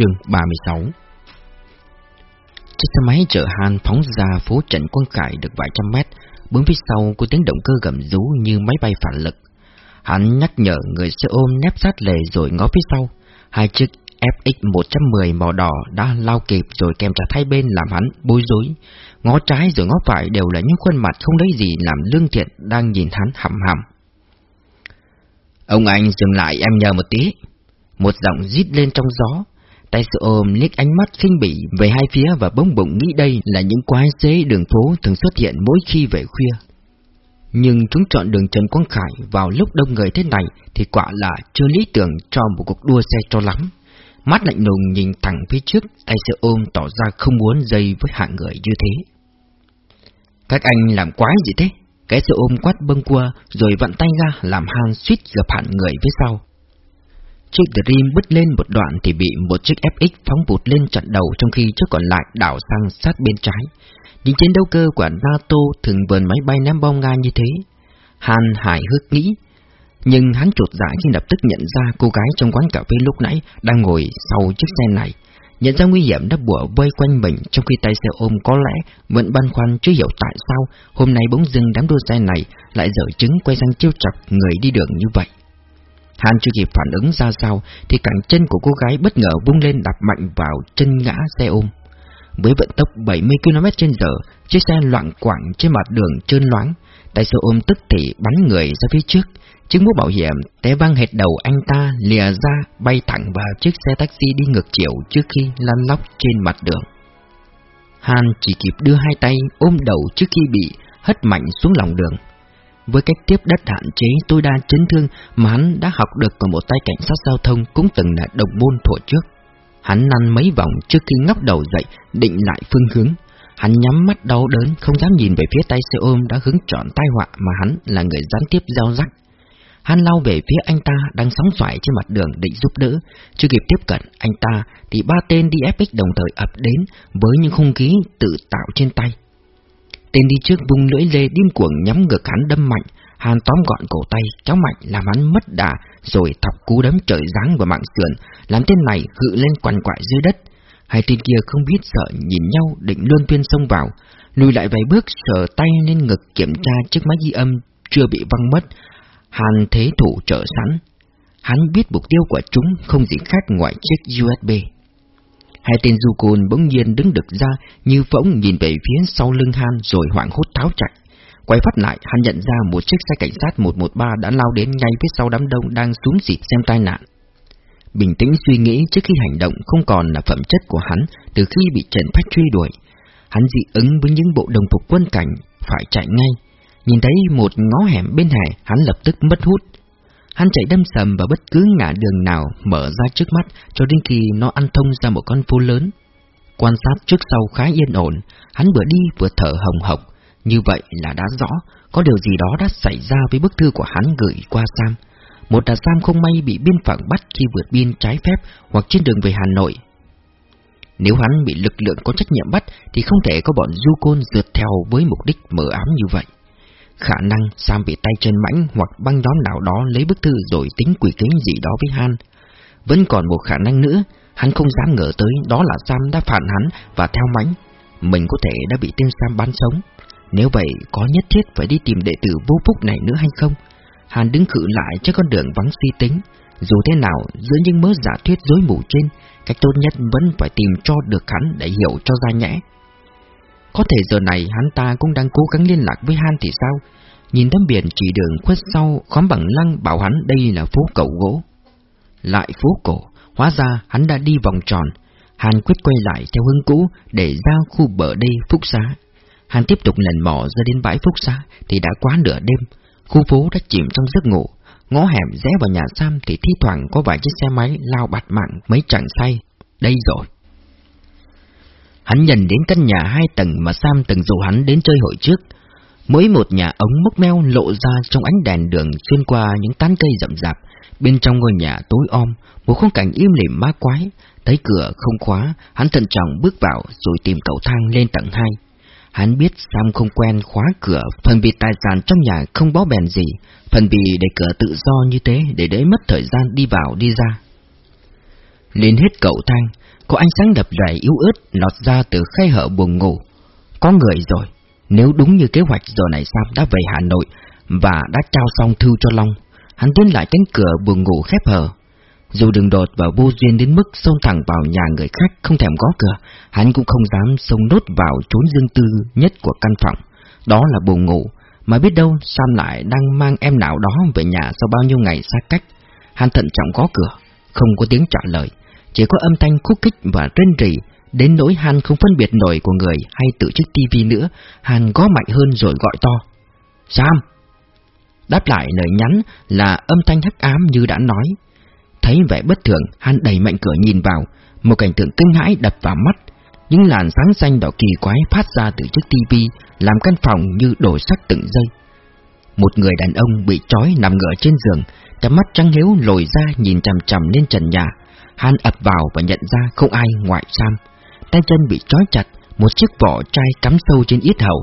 chương 36 Chiếc xe máy chở Han phóng ra phố Trần Quang Khải được vài trăm mét, bướng phía sau có tiếng động cơ gầm rú như máy bay phản lực. Hắn nhắc nhở người xe ôm nép sát lề rồi ngó phía sau. Hai chiếc FX110 màu đỏ đã lao kịp rồi kèm trả hai bên làm hắn bối rối. Ngó trái rồi ngó phải đều là những khuôn mặt không lấy gì làm lương thiện đang nhìn hắn hầm hầm. Ông anh dừng lại em nhờ một tí. Một giọng rít lên trong gió. Tay sự ôm liếc ánh mắt khinh bỉ về hai phía và bỗng bụng nghĩ đây là những quái xế đường phố thường xuất hiện mỗi khi về khuya. Nhưng chúng chọn đường Trần Quang Khải vào lúc đông người thế này thì quả là chưa lý tưởng cho một cuộc đua xe cho lắm. Mắt lạnh lùng nhìn thẳng phía trước, tay sự ôm tỏ ra không muốn dây với hạng người như thế. Các anh làm quái gì thế? Cái sự ôm quát bâng qua rồi vặn tay ra làm Han suýt gặp hẳn người phía sau. Chiếc Dream bứt lên một đoạn thì bị một chiếc FX phóng vụt lên chặn đầu trong khi chiếc còn lại đảo sang sát bên trái. Những chiến đấu cơ của NATO thường vườn máy bay ném bom Nga như thế. Han hài hước nghĩ, nhưng hắn trột dạ khi lập tức nhận ra cô gái trong quán cà phê lúc nãy đang ngồi sau chiếc xe này. Nhận ra nguy hiểm đã bủa vây quanh mình trong khi tay xe ôm có lẽ vẫn băn khoăn chưa hiểu tại sao hôm nay bỗng dưng đám đua xe này lại dở chứng quay sang chiêu chọc người đi đường như vậy. Han chưa kịp phản ứng ra sao thì cẳng chân của cô gái bất ngờ vung lên đạp mạnh vào chân ngã xe ôm. Với vận tốc 70 km h chiếc xe loạn quạng trên mặt đường trơn loáng, Tài xế ôm tức thì bắn người ra phía trước. Chiếc mũ bảo hiểm té văng hệt đầu anh ta lìa ra bay thẳng vào chiếc xe taxi đi ngược chiều trước khi lăn lóc trên mặt đường. Han chỉ kịp đưa hai tay ôm đầu trước khi bị hất mạnh xuống lòng đường. Với cách tiếp đất hạn chế tối đa chấn thương mà hắn đã học được của một tay cảnh sát giao thông cũng từng là đồng môn thuở trước. Hắn năn mấy vòng trước khi ngóc đầu dậy, định lại phương hướng. Hắn nhắm mắt đau đớn, không dám nhìn về phía tay xe ôm đã hứng trọn tai họa mà hắn là người gián tiếp giao rắc. Hắn lao về phía anh ta đang sóng xoài trên mặt đường định giúp đỡ. Chưa kịp tiếp cận anh ta thì ba tên đi đồng thời ập đến với những khung khí tự tạo trên tay. Tên đi trước vung lưỡi lê điên cuồng nhắm ngược hắn đâm mạnh, Hàn tóm gọn cổ tay, cháu mạnh làm hắn mất đà, rồi thọc cú đấm trời giáng vào mạng sườn, làm tên này hự lên quằn quại dưới đất. Hai tên kia không biết sợ nhìn nhau định luôn tuyên xông vào, lùi lại vài bước sờ tay lên ngực kiểm tra chiếc máy ghi âm chưa bị văng mất. Hàn thế thủ trở sẵn. Hắn biết mục tiêu của chúng không gì khác ngoài chiếc USB. Hai tên du côn bỗng nhiên đứng được ra như phỗng nhìn về phía sau lưng Han rồi hoảng hốt tháo chạy. Quay phát lại, hắn nhận ra một chiếc xe cảnh sát 113 đã lao đến ngay phía sau đám đông đang xuống dịp xem tai nạn. Bình tĩnh suy nghĩ trước khi hành động không còn là phẩm chất của hắn từ khi bị Trần Phách truy đuổi. Hắn dị ứng với những bộ đồng phục quân cảnh, phải chạy ngay. Nhìn thấy một ngõ hẻm bên hải, hắn lập tức mất hút. Hắn chạy đâm sầm vào bất cứ ngã đường nào mở ra trước mắt cho đến khi nó ăn thông ra một con phố lớn. Quan sát trước sau khá yên ổn, hắn vừa đi vừa thở hồng hộc, như vậy là đã rõ, có điều gì đó đã xảy ra với bức thư của hắn gửi qua Sam. Một là Sam không may bị biên phận bắt khi vượt biên trái phép hoặc trên đường về Hà Nội. Nếu hắn bị lực lượng có trách nhiệm bắt thì không thể có bọn du côn rượt theo với mục đích mờ ám như vậy. Khả năng Sam bị tay chân mãnh hoặc băng nhóm nào đó lấy bức thư rồi tính quỷ kính gì đó với Han. Vẫn còn một khả năng nữa, hắn không dám ngờ tới đó là Sam đã phản hắn và theo mãnh. Mình có thể đã bị tên Sam bắn sống. Nếu vậy, có nhất thiết phải đi tìm đệ tử vô phúc này nữa hay không? Hàn đứng cự lại trên con đường vắng suy tính. Dù thế nào, giữa những mớ giả thuyết dối mù trên, cách tốt nhất vẫn phải tìm cho được hắn để hiểu cho ra nhẽ. Có thể giờ này hắn ta cũng đang cố gắng liên lạc với Han thì sao? Nhìn tấm biển chỉ đường khuất sau, khóm bằng lăng bảo hắn đây là phố cậu gỗ. Lại phố cổ, hóa ra hắn đã đi vòng tròn. Hàn quyết quay lại theo hướng cũ để ra khu bờ đây phúc xá. Hàn tiếp tục lần mò ra đến bãi phúc xá thì đã quá nửa đêm. Khu phố đã chìm trong giấc ngủ. Ngõ hẻm rẽ vào nhà Sam thì thi thoảng có vài chiếc xe máy lao bạt mạng mấy chàng say. Đây rồi. Hắn nhận đến căn nhà hai tầng mà Sam từng dụ hắn đến chơi hội trước. Mỗi một nhà ống mốc meo lộ ra trong ánh đèn đường xuyên qua những tán cây rậm rạp. Bên trong ngôi nhà tối om, một khung cảnh im lìm ma quái. Thấy cửa không khóa, hắn thận trọng bước vào rồi tìm cầu thang lên tầng hai. Hắn biết Sam không quen khóa cửa, phần vì tài sản trong nhà không bó bèn gì, phần vì để cửa tự do như thế để đỡ mất thời gian đi vào đi ra. Lên hết cầu thang, có ánh sáng đập rải yếu ớt lọt ra từ khay hở buồng ngủ. Có người rồi, nếu đúng như kế hoạch giờ này Sam đã về Hà Nội và đã trao xong thư cho Long, hắn tiến lại cánh cửa buồng ngủ khép hờ. Dù đường đột và vô duyên đến mức xông thẳng vào nhà người khác không thèm gõ cửa, hắn cũng không dám xông nốt vào chốn riêng tư nhất của căn phòng. Đó là buồng ngủ, mà biết đâu Sam lại đang mang em nào đó về nhà sau bao nhiêu ngày xa cách. Hắn thận trọng gõ cửa, không có tiếng trả lời, chỉ có âm thanh khúc kích và rên rỉ, đến nỗi Han không phân biệt nổi của người hay tự chiếc tivi nữa, Han gõ mạnh hơn rồi gọi to. Sam! Đáp lại lời nhắn là âm thanh hắc ám như đã nói. Thấy vẻ bất thường, Han đẩy mạnh cửa nhìn vào, một cảnh tượng kinh hãi đập vào mắt. Những làn sáng xanh đỏ kỳ quái phát ra từ chiếc tivi, làm căn phòng như đổi sắc từng giây. Một người đàn ông bị trói nằm ngửa trên giường, cặp mắt trắng hiếu lồi ra nhìn chằm chằm lên trần nhà. Hắn ập vào và nhận ra không ai ngoại Sam. Tay chân bị trói chặt, một chiếc vỏ chai cắm sâu trên yết hầu.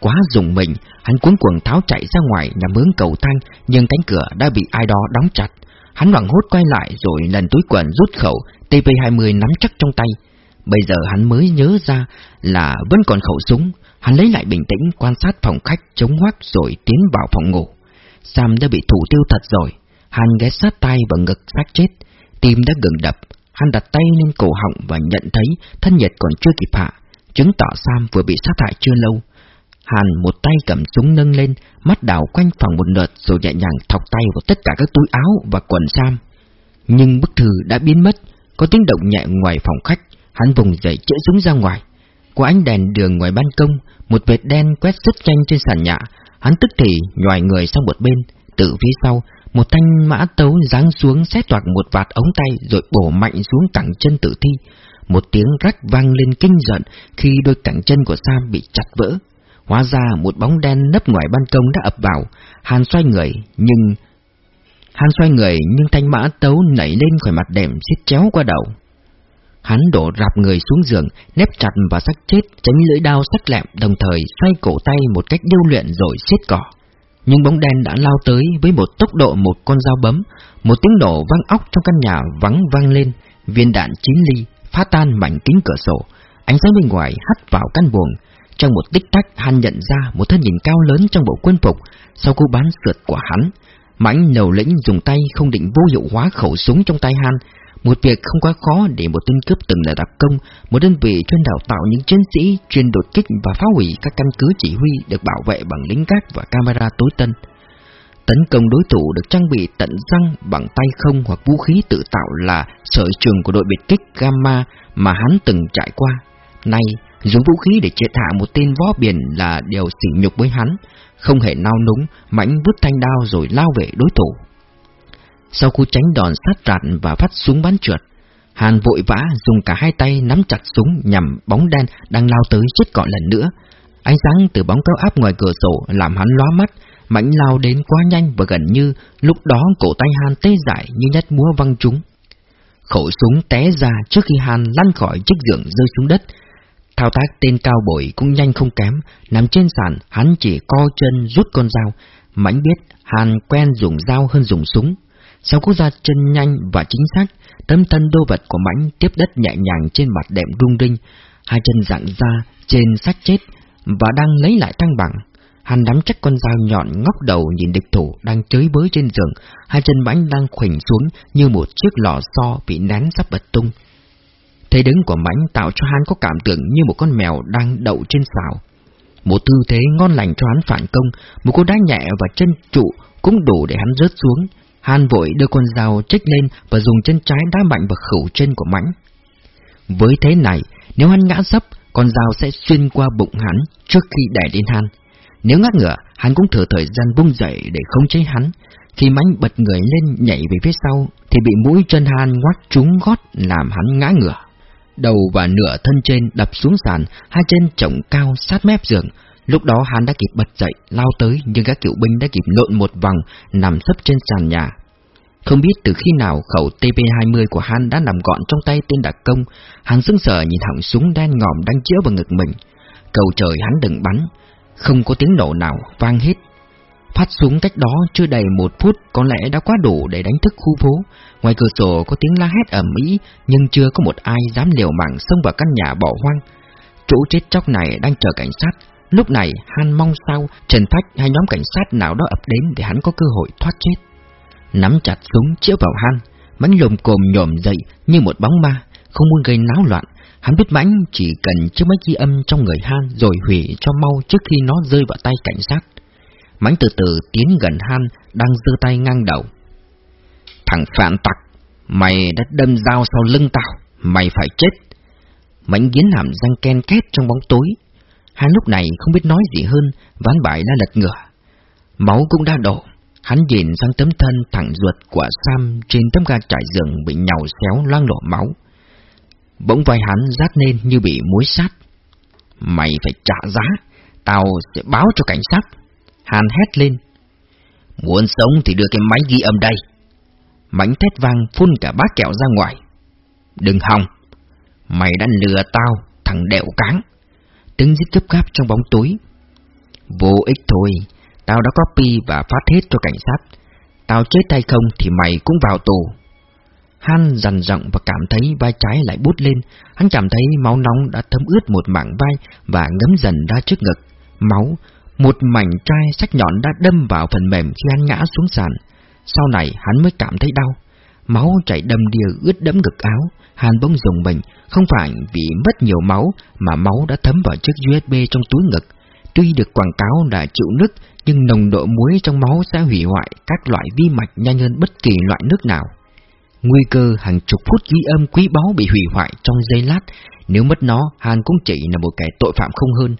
Quá dùng mình, hắn cuốn quần tháo chạy ra ngoài nhằm hướng cầu thang, nhưng cánh cửa đã bị ai đó đóng chặt. Hắn hoảng hốt quay lại rồi lần túi quần rút khẩu TP-20 nắm chắc trong tay. Bây giờ hắn mới nhớ ra là vẫn còn khẩu súng. Hắn lấy lại bình tĩnh quan sát phòng khách chống hoác rồi tiến vào phòng ngủ. Sam đã bị thủ tiêu thật rồi. Hắn ghé sát tay vào ngực xác chết. Tim đã gần đập. Hắn đặt tay lên cổ họng và nhận thấy thân nhiệt còn chưa kịp hạ. Chứng tỏ Sam vừa bị sát hại chưa lâu. Hàn một tay cầm súng nâng lên, mắt đảo quanh phòng một lượt rồi nhẹ nhàng thọc tay vào tất cả các túi áo và quần Sam. Nhưng bức thư đã biến mất, có tiếng động nhẹ ngoài phòng khách, hắn vùng dậy chữa súng ra ngoài. Qua ánh đèn đường ngoài ban công, một vệt đen quét rất nhanh trên sàn nhà, hắn tức thì nhòi người sang một bên, từ phía sau, một thanh mã tấu giáng xuống xét toạc một vạt ống tay rồi bổ mạnh xuống cẳng chân tử thi. Một tiếng rắc vang lên kinh giận khi đôi cẳng chân của Sam bị chặt vỡ. Hóa ra một bóng đen nấp ngoài ban công đã ập vào, Hàn xoay người, nhưng... Hàn xoay người nhưng thanh mã tấu nảy lên khỏi mặt đệm xiết chéo qua đầu. Hắn đổ rạp người xuống giường, nép chặt vào xác chết, tránh lưỡi đao sắc lẹm, đồng thời xoay cổ tay một cách điêu luyện rồi xiết cỏ. Nhưng bóng đen đã lao tới với một tốc độ một con dao bấm, một tiếng nổ vang óc trong căn nhà vắng vang lên, viên đạn chín ly, phá tan mảnh kính cửa sổ, ánh sáng bên ngoài hắt vào căn buồng, trong một tích tắc hắn nhận ra một thân hình cao lớn trong bộ quân phục Sau cú bán sượt của hắn. Mãnh nầu lĩnh dùng tay không định vô hiệu hóa khẩu súng trong tay hắn một việc không quá khó để một tên cướp từng là đặc công Một đơn vị chuyên đào tạo những chiến sĩ chuyên đột kích và phá hủy các căn cứ chỉ huy Được bảo vệ bằng lính gác và camera tối tân Tấn công đối thủ được trang bị tận răng bằng tay không hoặc vũ khí tự tạo là sở trường của đội biệt kích Gamma mà hắn từng trải qua. Nay, Dùng vũ khí để triệt hạ một tên võ biển là điều sỉ nhục với hắn, không hề nao núng, mãnh vứt thanh đao rồi lao về đối thủ. Sau cú tránh đòn sát rạt và phát súng bắn trượt, Hàn vội vã dùng cả hai tay nắm chặt súng nhằm bóng đen đang lao tới chết cọ lần nữa. Ánh sáng từ bóng cao áp ngoài cửa sổ làm hắn lóa mắt, mãnh lao đến quá nhanh và gần như lúc đó cổ tay Hàn tê dại như nhát múa văng trúng. Khẩu súng té ra trước khi Hàn lăn khỏi chiếc giường rơi xuống đất, Thao tác tên cao bội cũng nhanh không kém, nằm trên sàn, hắn chỉ co chân rút con dao. Mãnh biết Hàn quen dùng dao hơn dùng súng. Sau cú ra chân nhanh và chính xác, tấm thân đô vật của Mãnh tiếp đất nhẹ nhàng trên mặt đệm rung rinh, hai chân dạng ra trên xác chết và đang lấy lại thăng bằng. Hắn nắm chắc con dao nhọn ngóc đầu nhìn địch thủ đang chới bới trên giường, hai chân Mãnh đang khuỳnh xuống như một chiếc lò xo bị nén sắp bật tung. Thế đứng của mãnh tạo cho hắn có cảm tưởng như một con mèo đang đậu trên xào. Một tư thế ngon lành cho hắn phản công, một cú đá nhẹ và chân trụ cũng đủ để hắn rớt xuống. Hàn vội đưa con dao trích lên và dùng chân trái đá mạnh vào khẩu chân của mãnh. Với thế này, nếu hắn ngã sấp, con dao sẽ xuyên qua bụng hắn trước khi đè lên hắn. Nếu ngã ngửa, hắn cũng thừa thời gian bung dậy để không chế hắn. Khi mãnh bật người lên nhảy về phía sau, thì bị mũi chân Han ngoắt trúng gót làm hắn ngã ngửa đầu và nửa thân trên đập xuống sàn, hai chân chổng cao sát mép giường. Lúc đó hắn đã kịp bật dậy, lao tới, nhưng các cựu binh đã kịp lộn một vòng, nằm sấp trên sàn nhà. Không biết từ khi nào khẩu TP-20 của hắn đã nằm gọn trong tay tên đặc công, hắn sững sờ nhìn họng súng đen ngòm đang chĩa vào ngực mình. Cầu trời hắn đừng bắn, không có tiếng nổ nào vang hết. Phát súng cách đó chưa đầy một phút có lẽ đã quá đủ để đánh thức khu phố. Ngoài cửa sổ có tiếng la hét ầm ĩ, nhưng chưa có một ai dám liều mạng xông vào căn nhà bỏ hoang. Chỗ chết chóc này đang chờ cảnh sát. Lúc này Han mong sao Trần thách hay nhóm cảnh sát nào đó ập đến để hắn có cơ hội thoát chết. Nắm chặt súng chĩa vào Han, mãnh lồm cồm nhổm dậy như một bóng ma, không muốn gây náo loạn. Hắn biết mãnh chỉ cần chiếc máy ghi âm trong người Han rồi hủy cho mau trước khi nó rơi vào tay cảnh sát. Mãnh từ từ tiến gần Han, đang giơ tay ngang đầu. Thằng phản tặc, mày đã đâm dao sau lưng tao, mày phải chết. Mãnh giến hàm răng ken két trong bóng tối hắn lúc này không biết nói gì hơn, ván bại đã lật ngửa. Máu cũng đã đổ. Hắn nhìn sang tấm thân thẳng ruột của Sam trên tấm ga trải giường bị nhàu xéo loang lổ máu. Bỗng vai hắn rát lên như bị muối sát. Mày phải trả giá, tao sẽ báo cho cảnh sát. Hàn hét lên. Muốn sống thì đưa cái máy ghi âm đây. Mảnh thét vang phun cả bát kẹo ra ngoài. Đừng hòng. Mày đã lừa tao, thằng đẹo cáng. Tiếng giết gấp gáp trong bóng tối. Vô ích thôi, tao đã copy và phát hết cho cảnh sát. Tao chết tay không thì mày cũng vào tù. Han dằn giọng và cảm thấy vai trái lại bút lên. Hắn cảm thấy máu nóng đã thấm ướt một mảng vai và ngấm dần ra trước ngực. Máu, một mảnh trai sắc nhọn đã đâm vào phần mềm khi hắn ngã xuống sàn. Sau này hắn mới cảm thấy đau. Máu chảy đầm đìa ướt đẫm ngực áo. Hàn bỗng dùng mình, không phải vì mất nhiều máu mà máu đã thấm vào chiếc USB trong túi ngực. Tuy được quảng cáo là chịu nước, nhưng nồng độ muối trong máu sẽ hủy hoại các loại vi mạch nhanh hơn bất kỳ loại nước nào. Nguy cơ hàng chục phút ghi âm quý báu bị hủy hoại trong giây lát, nếu mất nó, Hàn cũng chỉ là một kẻ tội phạm không hơn.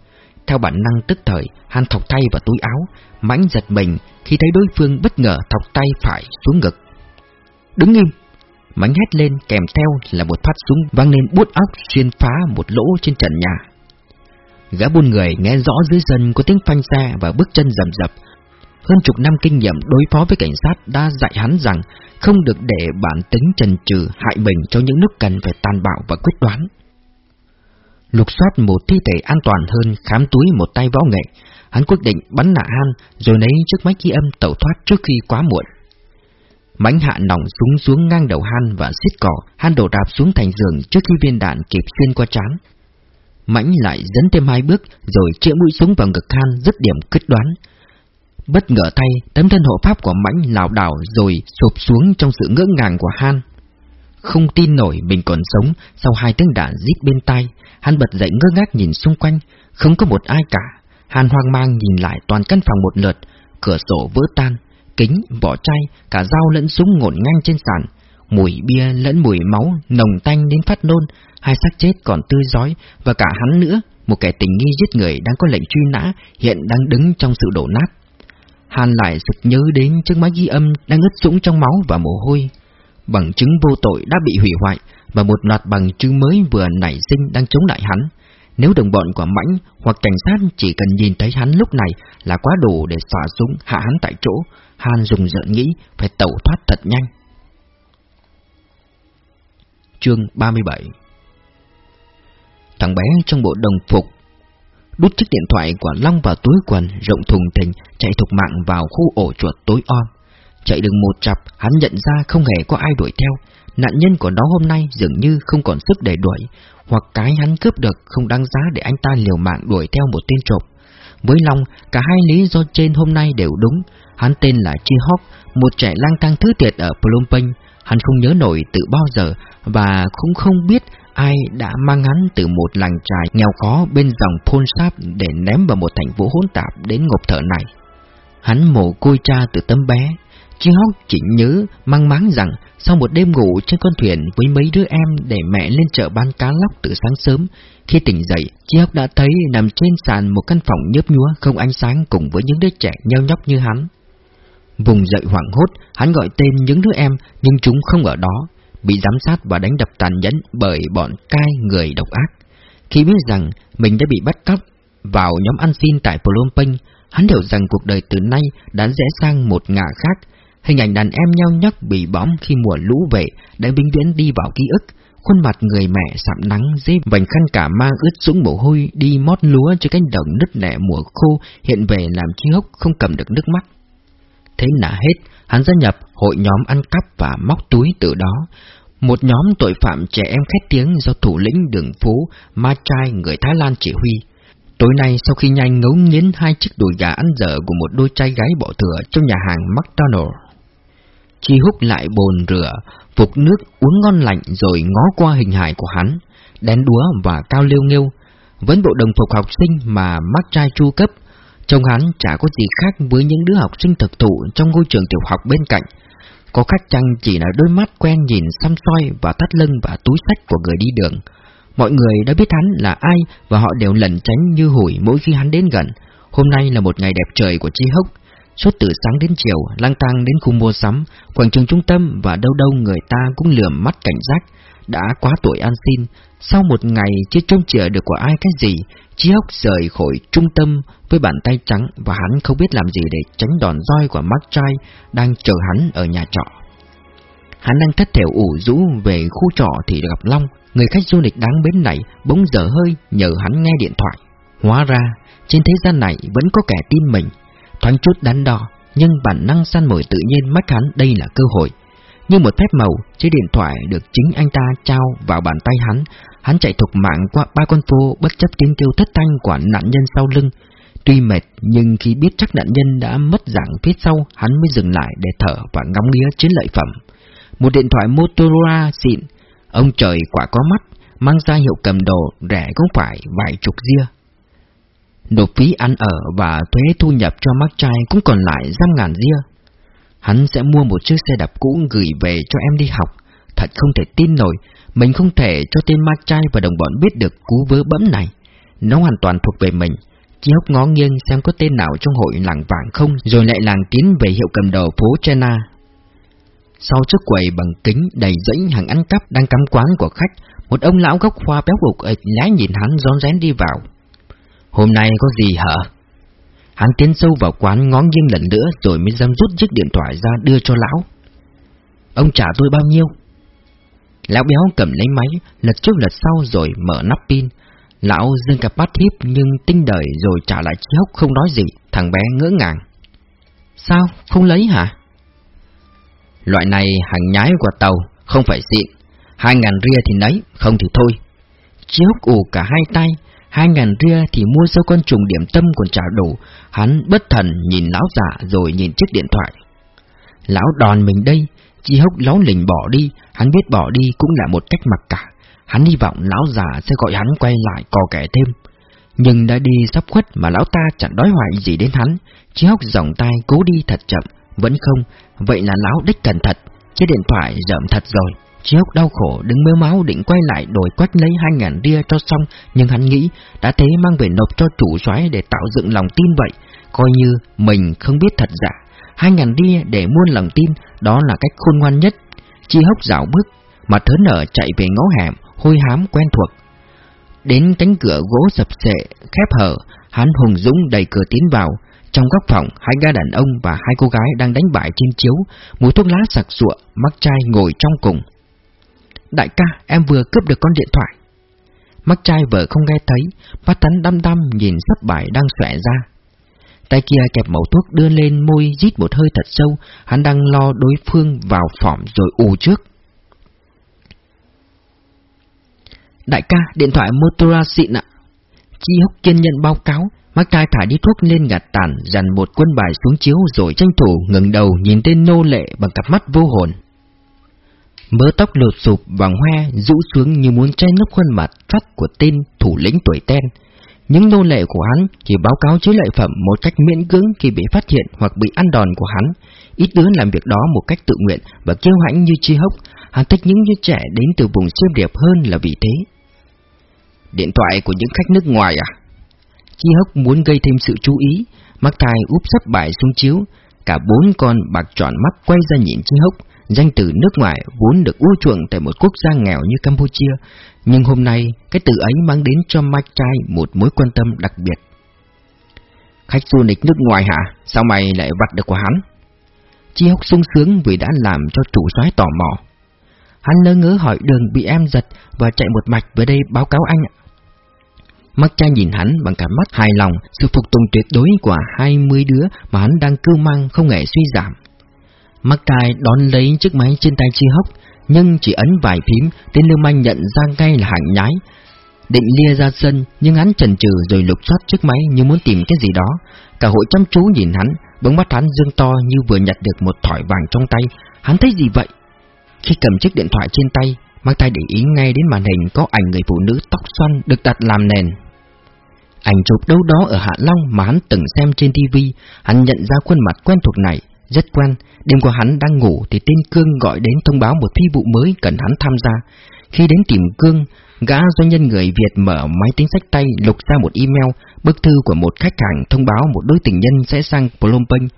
Theo bản năng tức thời, Hàn thọc tay vào túi áo, mãnh giật mình khi thấy đối phương bất ngờ thọc tay phải xuống ngực. Đứng im! Mãnh hét lên kèm theo là một phát súng vang lên bút óc xuyên phá một lỗ trên trần nhà. Gã buôn người nghe rõ dưới sân có tiếng phanh xe và bước chân rầm rập. Hơn chục năm kinh nghiệm đối phó với cảnh sát đã dạy hắn rằng không được để bản tính trần trừ hại mình cho những lúc cần phải tàn bạo và quyết đoán. Lục soát một thi thể an toàn hơn khám túi một tay võ nghệ, hắn quyết định bắn nạ Han rồi lấy chiếc máy ghi âm tẩu thoát trước khi quá muộn. Mánh hạ nòng súng xuống ngang đầu Han và xiết cỏ, Han đổ đạp xuống thành giường trước khi viên đạn kịp xuyên qua trán. Mãnh lại dẫn thêm hai bước rồi chĩa mũi súng vào ngực Han dứt điểm quyết đoán. Bất ngờ tay, tấm thân hộ pháp của Mãnh lảo đảo rồi sụp xuống trong sự ngỡ ngàng của Han. Không tin nổi mình còn sống sau hai tiếng đạn rít bên tai, han bật dậy ngơ ngác nhìn xung quanh, không có một ai cả. Han hoang mang nhìn lại toàn căn phòng một lượt, cửa sổ vỡ tan, kính, vỏ chai, cả dao lẫn súng ngổn ngang trên sàn. Mùi bia lẫn mùi máu nồng tanh đến phát nôn, hai xác chết còn tươi giói, và cả hắn nữa, một kẻ tình nghi giết người đang có lệnh truy nã, hiện đang đứng trong sự đổ nát. Hàn lại sực nhớ đến chiếc máy ghi âm đang ướt sũng trong máu và mồ hôi. Bằng chứng vô tội đã bị hủy hoại và một loạt bằng chứng mới vừa nảy sinh đang chống lại hắn. Nếu đồng bọn của Mãnh hoặc cảnh sát chỉ cần nhìn thấy hắn lúc này là quá đủ để xả súng hạ hắn tại chỗ, Han dùng giận nghĩ phải tẩu thoát thật nhanh. Chương 37 Thằng bé trong bộ đồng phục đút chiếc điện thoại của Long vào túi quần rộng thùng thình chạy thục mạng vào khu ổ chuột tối om. Chạy được một chập, hắn nhận ra không hề có ai đuổi theo. Nạn nhân của nó hôm nay dường như không còn sức để đuổi, hoặc cái hắn cướp được không đáng giá để anh ta liều mạng đuổi theo một tên trộm. Với Long, cả hai lý do trên hôm nay đều đúng. Hắn tên là Chi Hawk, một trẻ lang thang thứ thiệt ở Phnom Penh. Hắn không nhớ nổi từ bao giờ và cũng không biết ai đã mang hắn từ một làng trài nghèo khó bên dòng Phôn Sáp để ném vào một thành phố hỗn tạp đến ngục thở này. Hắn mồ côi cha từ tấm bé, Chi Hóc chỉ nhớ mang máng rằng sau một đêm ngủ trên con thuyền với mấy đứa em để mẹ lên chợ bán cá lóc từ sáng sớm, khi tỉnh dậy, Chi Hóc đã thấy nằm trên sàn một căn phòng nhấp nhúa không ánh sáng cùng với những đứa trẻ nheo nhóc như hắn. Vùng dậy hoảng hốt, hắn gọi tên những đứa em nhưng chúng không ở đó, bị giám sát và đánh đập tàn nhẫn bởi bọn cai người độc ác. Khi biết rằng mình đã bị bắt cóc vào nhóm ăn xin tại Phnom Penh, hắn hiểu rằng cuộc đời từ nay đã rẽ sang một ngả khác. Hình ảnh đàn em nhau nhắc bị bóng khi mùa lũ về đã vĩnh viễn đi vào ký ức. Khuôn mặt người mẹ sạm nắng dê vành khăn cả ma ướt sũng mồ hôi đi mót lúa cho cánh đồng nứt nẻ mùa khô hiện về làm chi hốc không cầm được nước mắt. thế là hết, hắn gia nhập hội nhóm ăn cắp và móc túi từ đó. Một nhóm tội phạm trẻ em khét tiếng do thủ lĩnh đường phố Ma Trai người Thái Lan chỉ huy. Tối nay sau khi nhanh ngấu nghiến hai chiếc đùi gà ăn dở của một đôi trai gái bỏ thừa trong nhà hàng McDonald. Chi hút lại bồn rửa, phục nước uống ngon lạnh rồi ngó qua hình hài của hắn, đén đúa và cao liêu nghiêu, vẫn bộ đồng phục học sinh mà mắc trai chu cấp, trông hắn chả có gì khác với những đứa học sinh thực thụ trong ngôi trường tiểu học bên cạnh. Có khách chăng chỉ là đôi mắt quen nhìn xăm soi và thắt lưng và túi sách của người đi đường. Mọi người đã biết hắn là ai và họ đều lẩn tránh như hủi mỗi khi hắn đến gần. Hôm nay là một ngày đẹp trời của Chi Húc. Suốt từ sáng đến chiều, lang thang đến khu mua sắm, quảng trường trung tâm và đâu đâu người ta cũng lườm mắt cảnh giác. Đã quá tuổi an xin, sau một ngày chưa trông chờ được của ai cái gì, Chí Hốc rời khỏi trung tâm với bàn tay trắng và hắn không biết làm gì để tránh đòn roi của mắt trai đang chờ hắn ở nhà trọ. Hắn đang thất thểu ủ rũ về khu trọ thì gặp Long, người khách du lịch đáng mến này bỗng dở hơi nhờ hắn nghe điện thoại. Hóa ra, trên thế gian này vẫn có kẻ tin mình, thoáng chút đắn đo, nhưng bản năng săn mồi tự nhiên mách hắn đây là cơ hội. Như một phép màu, chiếc điện thoại được chính anh ta trao vào bàn tay hắn, hắn chạy thục mạng qua ba con phố bất chấp tiếng kêu thất thanh của nạn nhân sau lưng. Tuy mệt, nhưng khi biết chắc nạn nhân đã mất dạng phía sau, hắn mới dừng lại để thở và ngóng nghía chiến lợi phẩm. Một điện thoại Motorola xịn, ông trời quả có mắt, mang ra hiệu cầm đồ rẻ cũng phải vài chục ria. Nộp phí ăn ở và thuế thu nhập cho mắc trai cũng còn lại dăm ngàn ria. Hắn sẽ mua một chiếc xe đạp cũ gửi về cho em đi học. Thật không thể tin nổi, mình không thể cho tên ma trai và đồng bọn biết được cú vớ bẫm này. Nó hoàn toàn thuộc về mình. Chỉ hốc ngó nghiêng xem có tên nào trong hội làng vàng không, rồi lại làng tiến về hiệu cầm đầu phố Chena. Sau chiếc quầy bằng kính đầy dẫy hàng ăn cắp đang cắm quán của khách, một ông lão gốc hoa béo bục ịch lái nhìn hắn rón rén đi vào. Hôm nay có gì hả? Hắn tiến sâu vào quán ngó nghiêng lần nữa rồi mới dám rút chiếc điện thoại ra đưa cho lão. Ông trả tôi bao nhiêu? Lão béo cầm lấy máy, lật trước lật sau rồi mở nắp pin. Lão dương cặp mắt hiếp nhưng tinh đời rồi trả lại chiếc hốc không nói gì, thằng bé ngỡ ngàng. Sao, không lấy hả? Loại này hàng nhái của tàu, không phải xịn. Hai ngàn ria thì lấy, không thì thôi. Chiếc hốc ù cả hai tay, hai ngàn ria thì mua sâu con trùng điểm tâm còn trả đủ. Hắn bất thần nhìn lão già rồi nhìn chiếc điện thoại. Lão đòn mình đây, chi hốc láo lình bỏ đi, hắn biết bỏ đi cũng là một cách mặc cả. Hắn hy vọng lão già sẽ gọi hắn quay lại cò kẻ thêm. Nhưng đã đi sắp khuất mà lão ta chẳng đói hoài gì đến hắn. Chi hốc dòng tay cố đi thật chậm, vẫn không, vậy là lão đích cẩn thật, chiếc điện thoại rậm thật rồi. Chi hốc đau khổ đứng mếu máu định quay lại đổi quách lấy hai ngàn ria cho xong, nhưng hắn nghĩ đã thế mang về nộp cho chủ soái để tạo dựng lòng tin vậy, coi như mình không biết thật giả. Hai ngàn ria để muôn lòng tin, đó là cách khôn ngoan nhất. Chi hốc dạo bước, mặt thớn nở chạy về ngõ hẻm, hôi hám quen thuộc. Đến cánh cửa gỗ sập sệ, khép hở, hắn hùng dũng đẩy cửa tiến vào. Trong góc phòng, hai gã đàn ông và hai cô gái đang đánh bại trên chiếu, mùi thuốc lá sặc sụa, mắc trai ngồi trong cùng. Đại ca, em vừa cướp được con điện thoại. Mắt trai vợ không nghe thấy, mắt hắn đăm đăm nhìn sắp bài đang xòe ra. Tay kia kẹp mẩu thuốc đưa lên môi rít một hơi thật sâu, hắn đang lo đối phương vào phỏng rồi ù trước. Đại ca, điện thoại Motorola xịn ạ. Chi húc kiên nhận báo cáo, mắt trai thả đi thuốc lên gạt tàn, dàn một quân bài xuống chiếu rồi tranh thủ ngừng đầu nhìn tên nô lệ bằng cặp mắt vô hồn. Mớ tóc lột sụp vàng hoe rũ xuống như muốn che nấp khuôn mặt phát của tên thủ lĩnh tuổi ten. Những nô lệ của hắn chỉ báo cáo chứa lợi phẩm một cách miễn cưỡng khi bị phát hiện hoặc bị ăn đòn của hắn. Ít đứa làm việc đó một cách tự nguyện và kêu hãnh như chi hốc. Hắn thích những đứa trẻ đến từ vùng siêu đẹp hơn là vì thế. Điện thoại của những khách nước ngoài à? Chi hốc muốn gây thêm sự chú ý. Mắc tai úp sấp bài xuống chiếu. Cả bốn con bạc tròn mắt quay ra nhìn chi hốc Danh từ nước ngoài vốn được ưu chuộng tại một quốc gia nghèo như Campuchia, nhưng hôm nay cái từ ấy mang đến cho Mike trai một mối quan tâm đặc biệt. Khách du lịch nước ngoài hả? Sao mày lại vặt được của hắn? Chi hốc sung sướng vì đã làm cho chủ soái tò mò. Hắn lơ ngớ hỏi đường bị em giật và chạy một mạch về đây báo cáo anh ạ. Mắt trai nhìn hắn bằng cả mắt hài lòng, sự phục tùng tuyệt đối của hai mươi đứa mà hắn đang cưu mang không hề suy giảm. Mắc tai đón lấy chiếc máy trên tay Chi Hốc, nhưng chỉ ấn vài phím, tên lưu manh nhận ra ngay là hạng nhái. Định lia ra sân, nhưng hắn chần chừ rồi lục soát chiếc máy như muốn tìm cái gì đó. Cả hội chăm chú nhìn hắn, bỗng mắt hắn dương to như vừa nhặt được một thỏi vàng trong tay. Hắn thấy gì vậy? Khi cầm chiếc điện thoại trên tay, Mắc tay để ý ngay đến màn hình có ảnh người phụ nữ tóc xoăn được đặt làm nền. Ảnh chụp đâu đó ở Hạ Long mà hắn từng xem trên TV, hắn nhận ra khuôn mặt quen thuộc này, rất quen. Đêm qua hắn đang ngủ thì tên Cương gọi đến thông báo một phi vụ mới cần hắn tham gia. Khi đến tìm Cương, gã doanh nhân người Việt mở máy tính sách tay lục ra một email, bức thư của một khách hàng thông báo một đôi tình nhân sẽ sang Phnom Penh.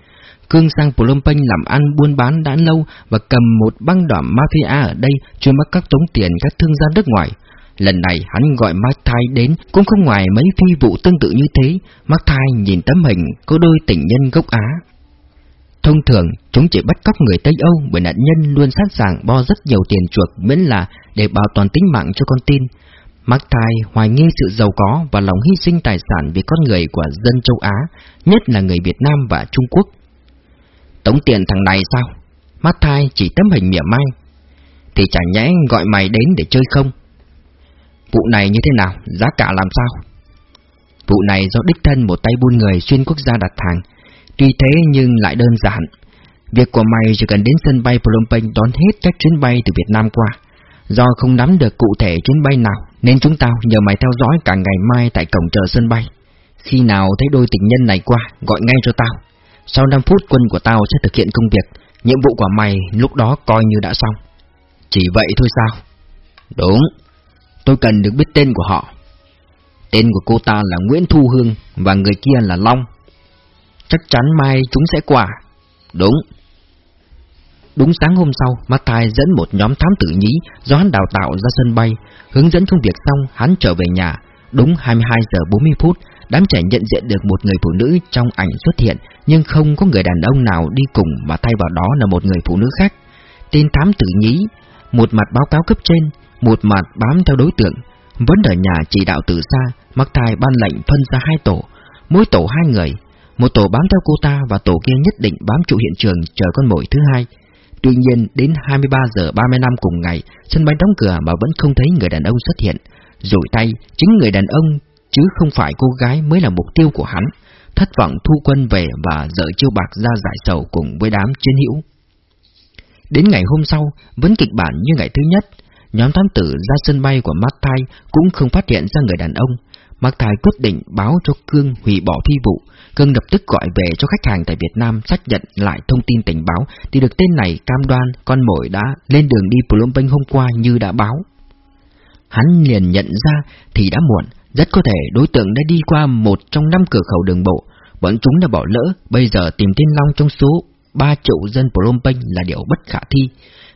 Cương sang Phnom Penh làm ăn buôn bán đã lâu và cầm một băng đỏ mafia ở đây chuyên bắt các tống tiền các thương gia nước ngoài. Lần này hắn gọi Mark Thai đến cũng không ngoài mấy phi vụ tương tự như thế. Mark Thai nhìn tấm hình có đôi tình nhân gốc Á. Thông thường, chúng chỉ bắt cóc người Tây Âu bởi nạn nhân luôn sẵn sàng bo rất nhiều tiền chuộc miễn là để bảo toàn tính mạng cho con tin. Mắc Thai hoài nghi sự giàu có và lòng hy sinh tài sản vì con người của dân châu Á, nhất là người Việt Nam và Trung Quốc. Tống tiền thằng này sao? Mắt thai chỉ tấm hình mỉa mai. Thì chả nhẽ gọi mày đến để chơi không? Vụ này như thế nào? Giá cả làm sao? Vụ này do đích thân một tay buôn người xuyên quốc gia đặt hàng. Tuy thế nhưng lại đơn giản. Việc của mày chỉ cần đến sân bay Phnom Penh đón hết các chuyến bay từ Việt Nam qua. Do không nắm được cụ thể chuyến bay nào, nên chúng tao nhờ mày theo dõi cả ngày mai tại cổng chờ sân bay. Khi nào thấy đôi tình nhân này qua, gọi ngay cho tao. Sau 5 phút quân của tao sẽ thực hiện công việc Nhiệm vụ của mày lúc đó coi như đã xong Chỉ vậy thôi sao Đúng Tôi cần được biết tên của họ Tên của cô ta là Nguyễn Thu Hương Và người kia là Long Chắc chắn mai chúng sẽ qua Đúng Đúng sáng hôm sau, Matai dẫn một nhóm thám tử nhí do hắn đào tạo ra sân bay, hướng dẫn công việc xong, hắn trở về nhà. Đúng 22 giờ 40 phút, Đám trẻ nhận diện được một người phụ nữ trong ảnh xuất hiện, nhưng không có người đàn ông nào đi cùng mà thay vào đó là một người phụ nữ khác. Tên thám tử nhí, một mặt báo cáo cấp trên, một mặt bám theo đối tượng, vẫn ở nhà chỉ đạo từ xa, mặc thai ban lệnh phân ra hai tổ, mỗi tổ hai người, một tổ bám theo cô ta và tổ kia nhất định bám trụ hiện trường chờ con mồi thứ hai. Tuy nhiên, đến 23 giờ 35 cùng ngày, sân bay đóng cửa mà vẫn không thấy người đàn ông xuất hiện. Rồi tay, chính người đàn ông chứ không phải cô gái mới là mục tiêu của hắn. Thất vọng thu quân về và dở chiêu bạc ra giải sầu cùng với đám chiến hữu. Đến ngày hôm sau, vẫn kịch bản như ngày thứ nhất, nhóm thám tử ra sân bay của Mark cũng không phát hiện ra người đàn ông. Mark quyết định báo cho Cương hủy bỏ phi vụ. Cương lập tức gọi về cho khách hàng tại Việt Nam xác nhận lại thông tin tình báo thì được tên này cam đoan con mồi đã lên đường đi Phnom Penh hôm qua như đã báo. Hắn liền nhận ra thì đã muộn, rất có thể đối tượng đã đi qua một trong năm cửa khẩu đường bộ, bọn chúng đã bỏ lỡ, bây giờ tìm tên Long trong số 3 triệu dân Phnom Penh là điều bất khả thi.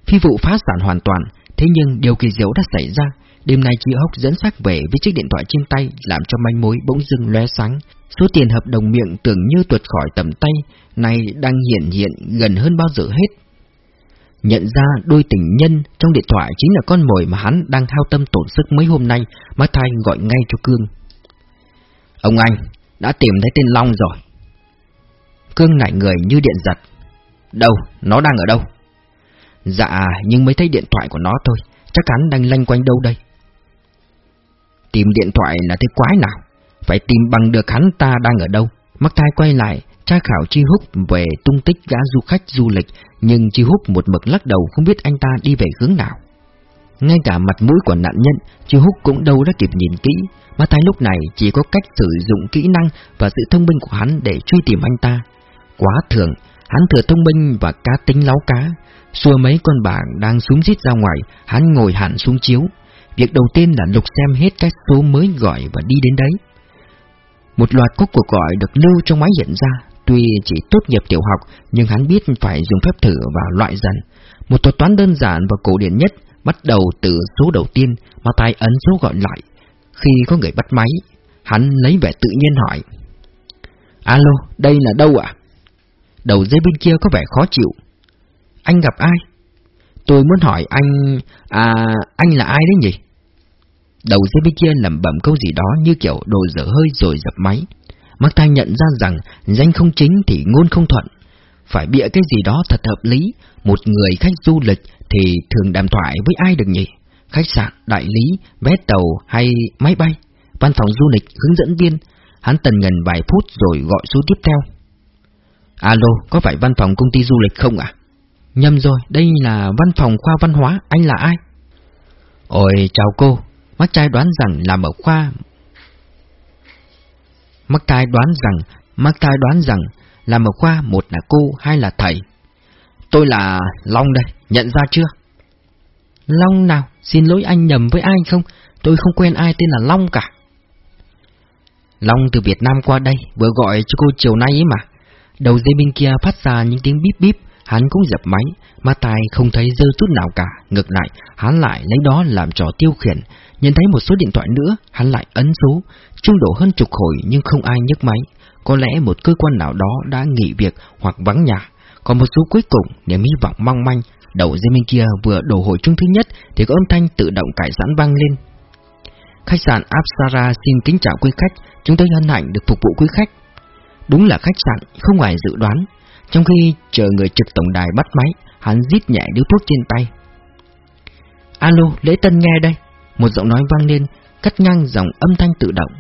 Phi vụ phá sản hoàn toàn, thế nhưng điều kỳ diệu đã xảy ra. Đêm nay chị Hốc dẫn xác về với chiếc điện thoại trên tay làm cho manh mối bỗng dưng lóe sáng. Số tiền hợp đồng miệng tưởng như tuột khỏi tầm tay, này đang hiện hiện gần hơn bao giờ hết. Nhận ra đôi tình nhân trong điện thoại chính là con mồi mà hắn đang hao tâm tổn sức mấy hôm nay, Má thai gọi ngay cho Cương. Ông anh, đã tìm thấy tên Long rồi. Cương nảy người như điện giật. Đâu, nó đang ở đâu? Dạ, nhưng mới thấy điện thoại của nó thôi, chắc hắn đang lanh quanh đâu đây. Tìm điện thoại là thế quái nào? Phải tìm bằng được hắn ta đang ở đâu. Mắc thai quay lại, tra khảo Chi Húc về tung tích gã du khách du lịch, nhưng Chi Húc một mực lắc đầu không biết anh ta đi về hướng nào. Ngay cả mặt mũi của nạn nhân, Chi Húc cũng đâu đã kịp nhìn kỹ, mà thái lúc này chỉ có cách sử dụng kỹ năng và sự thông minh của hắn để truy tìm anh ta. Quá thường, hắn thừa thông minh và cá tính láo cá, xua mấy con bảng đang súng rít ra ngoài, hắn ngồi hẳn xuống chiếu. Việc đầu tiên là lục xem hết các số mới gọi và đi đến đấy. Một loạt các cuộc gọi được lưu trong máy hiện ra, tuy chỉ tốt nghiệp tiểu học, nhưng hắn biết phải dùng phép thử và loại dần. Một thuật toán đơn giản và cổ điển nhất, bắt đầu từ số đầu tiên, mà tay ấn số gọi lại. Khi có người bắt máy, hắn lấy vẻ tự nhiên hỏi. Alo, đây là đâu ạ? Đầu dây bên kia có vẻ khó chịu. Anh gặp ai? Tôi muốn hỏi anh... À, anh là ai đấy nhỉ? Đầu dây bên kia lẩm bẩm câu gì đó như kiểu đồ dở hơi rồi dập máy. Mắc Thanh nhận ra rằng danh không chính thì ngôn không thuận. phải bịa cái gì đó thật hợp lý. Một người khách du lịch thì thường đàm thoại với ai được nhỉ? Khách sạn, đại lý, vé tàu hay máy bay, văn phòng du lịch, hướng dẫn viên. Hắn tần ngần vài phút rồi gọi số tiếp theo. Alo, có phải văn phòng công ty du lịch không ạ? Nhầm rồi, đây là văn phòng khoa văn hóa, anh là ai? Ôi, chào cô, Mắc trai đoán rằng là ở khoa. Mắc trai đoán rằng Mắc trai đoán rằng là ở khoa một là cô, hai là thầy. Tôi là Long đây, Nhận ra chưa? Long nào, Xin lỗi anh nhầm với ai không? Tôi không quen ai tên là Long cả. Long từ Việt Nam qua đây, Vừa gọi cho cô chiều nay ấy mà. Đầu dây bên kia phát ra những tiếng bíp bíp, Hắn cũng dập máy. Mà tai không thấy dơ chút nào cả, Ngược lại, hắn lại lấy đó làm trò tiêu khiển. Nhìn thấy một số điện thoại nữa, hắn lại ấn số, trung độ hơn chục hồi nhưng không ai nhấc máy. Có lẽ một cơ quan nào đó đã nghỉ việc hoặc vắng nhà. Còn một số cuối cùng, niềm hy vọng mong manh, đầu dây bên kia vừa đổ hồi chung thứ nhất thì có âm thanh tự động cải sẵn vang lên. Khách sạn Apsara xin kính chào quý khách, chúng tôi hân hạnh được phục vụ quý khách. Đúng là khách sạn, không ngoài dự đoán. Trong khi chờ người trực tổng đài bắt máy, hắn rít nhẹ điếu thuốc trên tay. Alo, Lễ Tân nghe đây. Một giọng nói vang lên, cắt ngang dòng âm thanh tự động.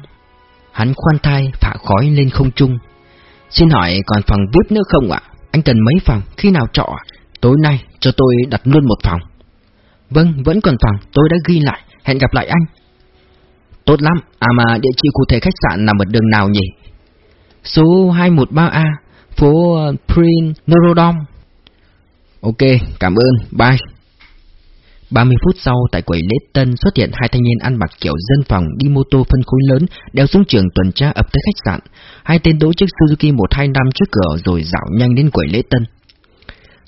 Hắn khoan thai phả khói lên không trung. Xin hỏi còn phòng VIP nữa không ạ? Anh cần mấy phòng, khi nào trọ Tối nay cho tôi đặt luôn một phòng. Vâng, vẫn còn phòng, tôi đã ghi lại, hẹn gặp lại anh. Tốt lắm, à mà địa chỉ cụ thể khách sạn nằm ở đường nào nhỉ? Số 213A, phố ờ, Prince Norodom. Ok, cảm ơn, bye. 30 phút sau, tại quầy lễ tân xuất hiện hai thanh niên ăn mặc kiểu dân phòng đi mô tô phân khối lớn, đeo xuống trường tuần tra ập tới khách sạn. Hai tên đỗ chiếc Suzuki 125 trước cửa rồi dạo nhanh đến quầy lễ tân.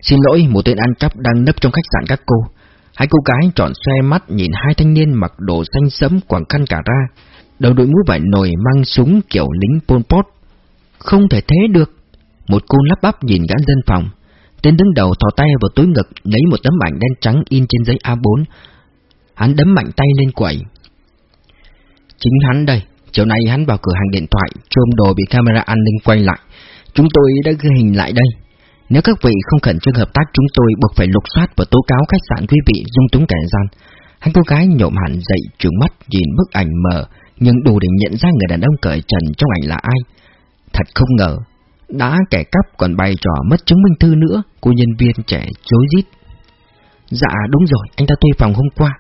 Xin lỗi, một tên ăn cắp đang nấp trong khách sạn các cô. Hai cô gái trọn xoe mắt nhìn hai thanh niên mặc đồ xanh sẫm quảng khăn cả ra, đầu đội mũ vải nồi mang súng kiểu lính Pol Pot. Không thể thế được. Một cô lắp bắp nhìn gã dân phòng, Tên đứng đầu thò tay vào túi ngực lấy một tấm ảnh đen trắng in trên giấy A4. Hắn đấm mạnh tay lên quẩy. Chính hắn đây, chiều nay hắn vào cửa hàng điện thoại, trôm đồ bị camera an ninh quay lại. Chúng tôi đã ghi hình lại đây. Nếu các vị không khẩn trương hợp tác chúng tôi buộc phải lục soát và tố cáo khách sạn quý vị dung túng kẻ gian. Hắn cô gái nhộm hẳn dậy trướng mắt nhìn bức ảnh mờ, nhưng đủ để nhận ra người đàn ông cởi trần trong ảnh là ai. Thật không ngờ, đã kẻ cắp còn bày trò mất chứng minh thư nữa, cô nhân viên trẻ chối rít. Dạ đúng rồi, anh ta thuê phòng hôm qua.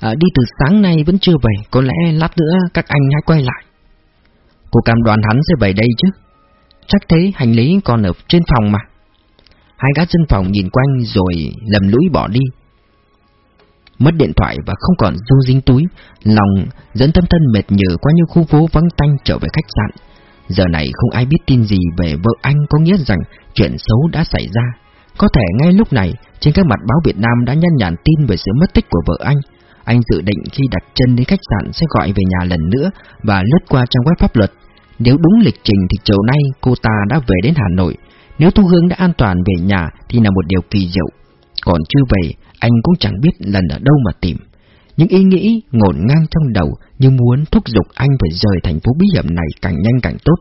À, đi từ sáng nay vẫn chưa về, có lẽ lát nữa các anh hãy quay lại. Cô cam đoan hắn sẽ về đây chứ. Chắc thế hành lý còn ở trên phòng mà. Hai gã dân phòng nhìn quanh rồi lầm lũi bỏ đi. Mất điện thoại và không còn du dính túi, lòng dẫn tâm thân mệt nhừ qua những khu phố vắng tanh trở về khách sạn. Giờ này không ai biết tin gì về vợ anh có nghĩa rằng chuyện xấu đã xảy ra. Có thể ngay lúc này, trên các mặt báo Việt Nam đã nhăn nhản tin về sự mất tích của vợ anh. Anh dự định khi đặt chân đến khách sạn sẽ gọi về nhà lần nữa và lướt qua trang web pháp luật. Nếu đúng lịch trình thì chiều nay cô ta đã về đến Hà Nội. Nếu Thu Hương đã an toàn về nhà thì là một điều kỳ diệu. Còn chưa về, anh cũng chẳng biết lần ở đâu mà tìm. Những ý nghĩ ngổn ngang trong đầu như muốn thúc giục anh phải rời thành phố bí hiểm này càng nhanh càng tốt.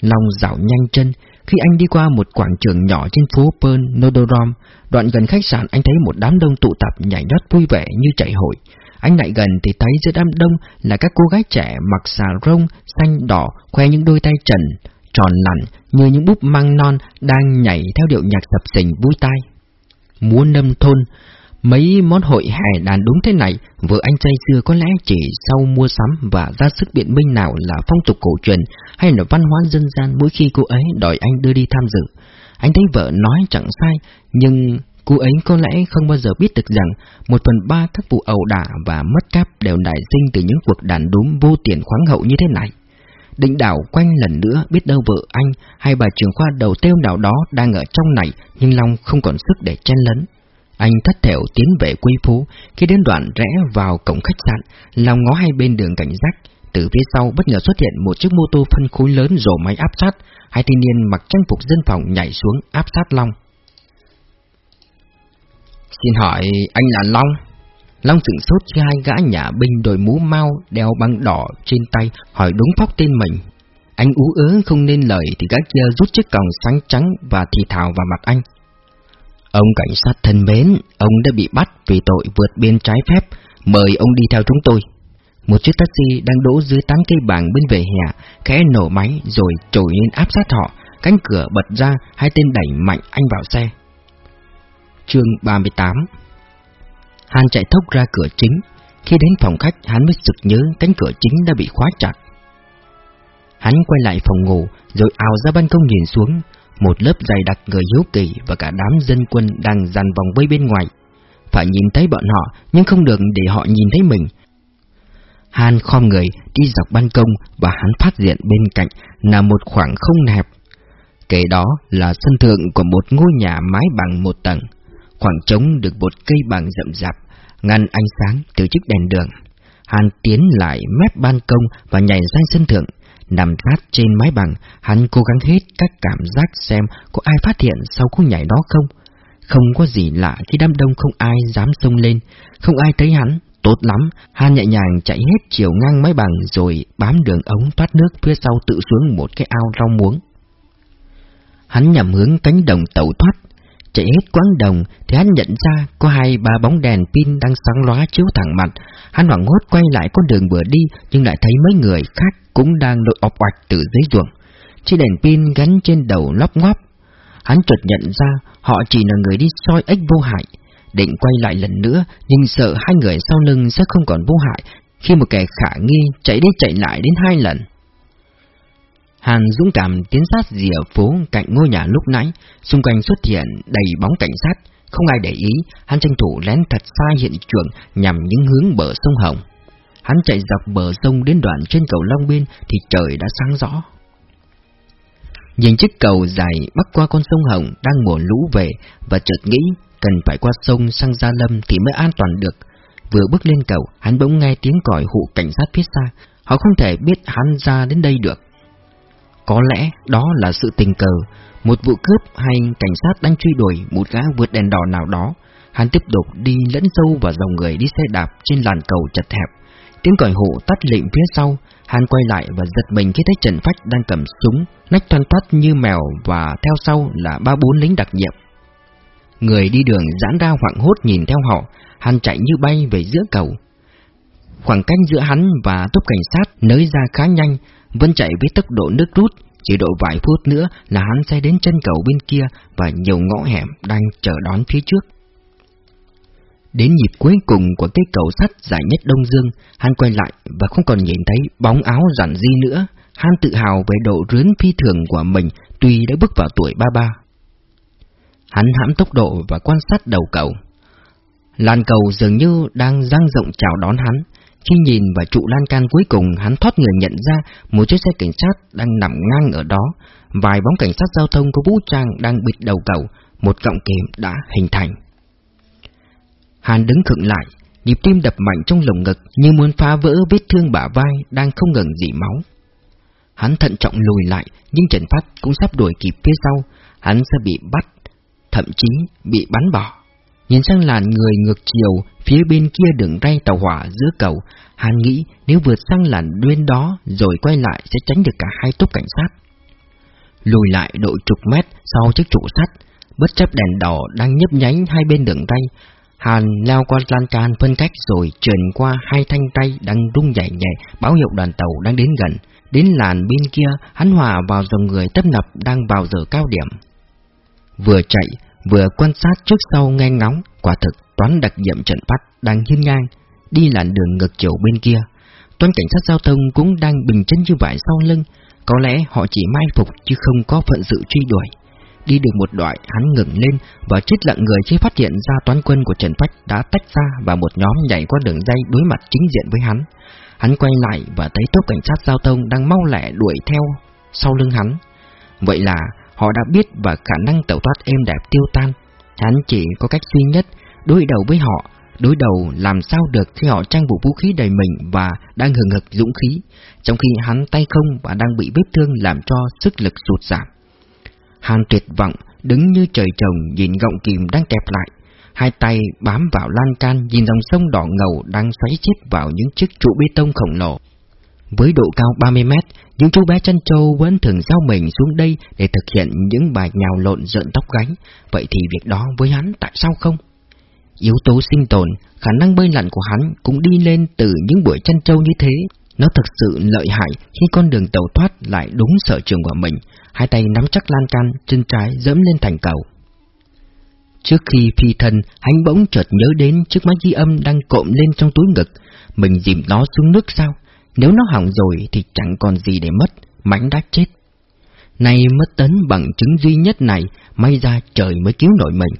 Long dạo nhanh chân, khi anh đi qua một quảng trường nhỏ trên phố Pearl Nodorom, đoạn gần khách sạn anh thấy một đám đông tụ tập nhảy nhót vui vẻ như chạy hội. Anh lại gần thì thấy giữa đám đông là các cô gái trẻ mặc xà rông, xanh đỏ, khoe những đôi tay trần, tròn lặn như những búp măng non đang nhảy theo điệu nhạc sập sình vui tai. Múa nâm thôn, Mấy món hội hè đàn đúng thế này, vợ anh trai xưa có lẽ chỉ sau mua sắm và ra sức biện minh nào là phong tục cổ truyền hay là văn hóa dân gian mỗi khi cô ấy đòi anh đưa đi tham dự. Anh thấy vợ nói chẳng sai, nhưng cô ấy có lẽ không bao giờ biết được rằng một phần ba các vụ ẩu đả và mất cáp đều nảy sinh từ những cuộc đàn đúm vô tiền khoáng hậu như thế này. Định đảo quanh lần nữa biết đâu vợ anh hay bà trường khoa đầu tiêu nào đó đang ở trong này nhưng Long không còn sức để chen lấn. Anh thất thểu tiến về quy phú, khi đến đoạn rẽ vào cổng khách sạn, lòng ngó hai bên đường cảnh giác. Từ phía sau bất ngờ xuất hiện một chiếc mô tô phân khối lớn rổ máy áp sát, hai thanh niên mặc trang phục dân phòng nhảy xuống áp sát Long. Xin hỏi anh là Long? Long sửng sốt khi hai gã nhà binh đội mũ mau đeo băng đỏ trên tay hỏi đúng phóc tên mình. Anh ú ớ không nên lời thì gã kia rút chiếc còng sáng trắng và thì thào vào mặt anh. Ông cảnh sát thân mến, ông đã bị bắt vì tội vượt biên trái phép, mời ông đi theo chúng tôi. Một chiếc taxi đang đỗ dưới tán cây bảng bên vỉa hè, khẽ nổ máy rồi trồi lên áp sát họ, cánh cửa bật ra, hai tên đẩy mạnh anh vào xe. Chương 38 Hàn chạy thốc ra cửa chính, khi đến phòng khách hắn mới sực nhớ cánh cửa chính đã bị khóa chặt. Hắn quay lại phòng ngủ, rồi ào ra ban công nhìn xuống, một lớp dày đặc người hiếu kỳ và cả đám dân quân đang dàn vòng vây bên ngoài. Phải nhìn thấy bọn họ, nhưng không được để họ nhìn thấy mình. Han khom người đi dọc ban công và hắn phát hiện bên cạnh là một khoảng không hẹp. Kể đó là sân thượng của một ngôi nhà mái bằng một tầng. Khoảng trống được một cây bằng rậm rạp, ngăn ánh sáng từ chiếc đèn đường. Hàn tiến lại mép ban công và nhảy sang sân thượng, Nằm sát trên mái bằng, hắn cố gắng hết các cảm giác xem có ai phát hiện sau cú nhảy đó không. Không có gì lạ khi đám đông không ai dám xông lên, không ai thấy hắn. Tốt lắm, hắn nhẹ nhàng chạy hết chiều ngang mái bằng rồi bám đường ống thoát nước phía sau tự xuống một cái ao rau muống. Hắn nhằm hướng cánh đồng tàu thoát, chạy hết quãng đồng thì hắn nhận ra có hai, ba bóng đèn pin đang sáng lóa chiếu thẳng mặt. Hắn hoảng hốt quay lại con đường vừa đi, nhưng lại thấy mấy người khác cũng đang đội ọc oạch từ dưới ruộng. Chiếc đèn pin gắn trên đầu lóc ngóp. Hắn chợt nhận ra họ chỉ là người đi soi ếch vô hại. Định quay lại lần nữa, nhưng sợ hai người sau lưng sẽ không còn vô hại khi một kẻ khả nghi chạy đi chạy lại đến hai lần. Hàn dũng cảm tiến sát rìa phố cạnh ngôi nhà lúc nãy, xung quanh xuất hiện đầy bóng cảnh sát, không ai để ý, hắn tranh thủ lén thật xa hiện trường nhằm những hướng bờ sông Hồng. Hắn chạy dọc bờ sông đến đoạn trên cầu Long Biên thì trời đã sáng rõ. Nhìn chiếc cầu dài bắc qua con sông Hồng đang mùa lũ về và chợt nghĩ cần phải qua sông sang Gia Lâm thì mới an toàn được. Vừa bước lên cầu, hắn bỗng nghe tiếng còi hụ cảnh sát phía xa. Họ không thể biết hắn ra đến đây được. Có lẽ đó là sự tình cờ, một vụ cướp hay cảnh sát đang truy đuổi một gã vượt đèn đỏ nào đó. Hắn tiếp tục đi lẫn sâu vào dòng người đi xe đạp trên làn cầu chật hẹp. Tiếng còi hộ tắt lịm phía sau, hắn quay lại và giật mình khi thấy Trần Phách đang cầm súng, nách toan toát như mèo và theo sau là ba bốn lính đặc nhiệm. Người đi đường giãn ra hoảng hốt nhìn theo họ, hắn chạy như bay về giữa cầu. Khoảng cách giữa hắn và tốp cảnh sát nới ra khá nhanh, vẫn chạy với tốc độ nước rút, chỉ độ vài phút nữa là hắn sẽ đến chân cầu bên kia và nhiều ngõ hẻm đang chờ đón phía trước. Đến nhịp cuối cùng của cây cầu sắt dài nhất Đông Dương, hắn quay lại và không còn nhìn thấy bóng áo giản di nữa. Hắn tự hào về độ rướn phi thường của mình tuy đã bước vào tuổi ba ba. Hắn hãm tốc độ và quan sát đầu cầu. Làn cầu dường như đang dang rộng chào đón hắn. Khi nhìn vào trụ lan can cuối cùng, hắn thoát người nhận ra một chiếc xe cảnh sát đang nằm ngang ở đó. Vài bóng cảnh sát giao thông có vũ trang đang bịt đầu cầu, một cọng kềm đã hình thành. Hắn đứng khựng lại, nhịp tim đập mạnh trong lồng ngực như muốn phá vỡ vết thương bả vai đang không ngừng dỉ máu. Hắn thận trọng lùi lại, nhưng Trần Phát cũng sắp đuổi kịp phía sau, hắn sẽ bị bắt, thậm chí bị bắn bỏ. Nhìn sang làn người ngược chiều, phía bên kia đường ray tàu hỏa giữa cầu, hắn nghĩ nếu vượt sang làn đuyên đó rồi quay lại sẽ tránh được cả hai tốp cảnh sát. Lùi lại độ chục mét sau chiếc trụ sắt, bất chấp đèn đỏ đang nhấp nhánh hai bên đường ray, Hàn leo qua lan can phân cách rồi trườn qua hai thanh tay đang rung nhảy nhẹ báo hiệu đoàn tàu đang đến gần. Đến làn bên kia, hắn hòa vào dòng người tấp nập đang vào giờ cao điểm. Vừa chạy, vừa quan sát trước sau nghe ngóng, quả thực toán đặc nhiệm trận bắt đang hiên ngang, đi làn đường ngược chiều bên kia. Toán cảnh sát giao thông cũng đang bình chân như vậy sau lưng, có lẽ họ chỉ mai phục chứ không có phận sự truy đuổi. Đi được một đoạn, hắn ngừng lên và chết lặng người khi phát hiện ra toán quân của Trần Phách đã tách ra và một nhóm nhảy qua đường dây đối mặt chính diện với hắn. Hắn quay lại và thấy tốp cảnh sát giao thông đang mau lẹ đuổi theo sau lưng hắn. Vậy là họ đã biết và khả năng tẩu thoát êm đẹp tiêu tan. Hắn chỉ có cách duy nhất, đối đầu với họ, đối đầu làm sao được khi họ trang bộ vũ khí đầy mình và đang hừng hực dũng khí, trong khi hắn tay không và đang bị vết thương làm cho sức lực sụt giảm. Hàn tuyệt vọng, đứng như trời trồng nhìn gọng kìm đang kẹp lại. Hai tay bám vào lan can nhìn dòng sông đỏ ngầu đang xoáy chết vào những chiếc trụ bê tông khổng lồ. Với độ cao 30 mét, những chú bé chân trâu vẫn thường giao mình xuống đây để thực hiện những bài nhào lộn rợn tóc gáy. Vậy thì việc đó với hắn tại sao không? Yếu tố sinh tồn, khả năng bơi lặn của hắn cũng đi lên từ những buổi chân trâu như thế. Nó thực sự lợi hại khi con đường tàu thoát lại đúng sở trường của mình, hai tay nắm chắc lan can, chân trái dẫm lên thành cầu. Trước khi phi thân, hắn bỗng chợt nhớ đến chiếc máy ghi âm đang cộm lên trong túi ngực. Mình dìm nó xuống nước sao? Nếu nó hỏng rồi thì chẳng còn gì để mất, mảnh đã chết. Nay mất tấn bằng chứng duy nhất này, may ra trời mới cứu nổi mình.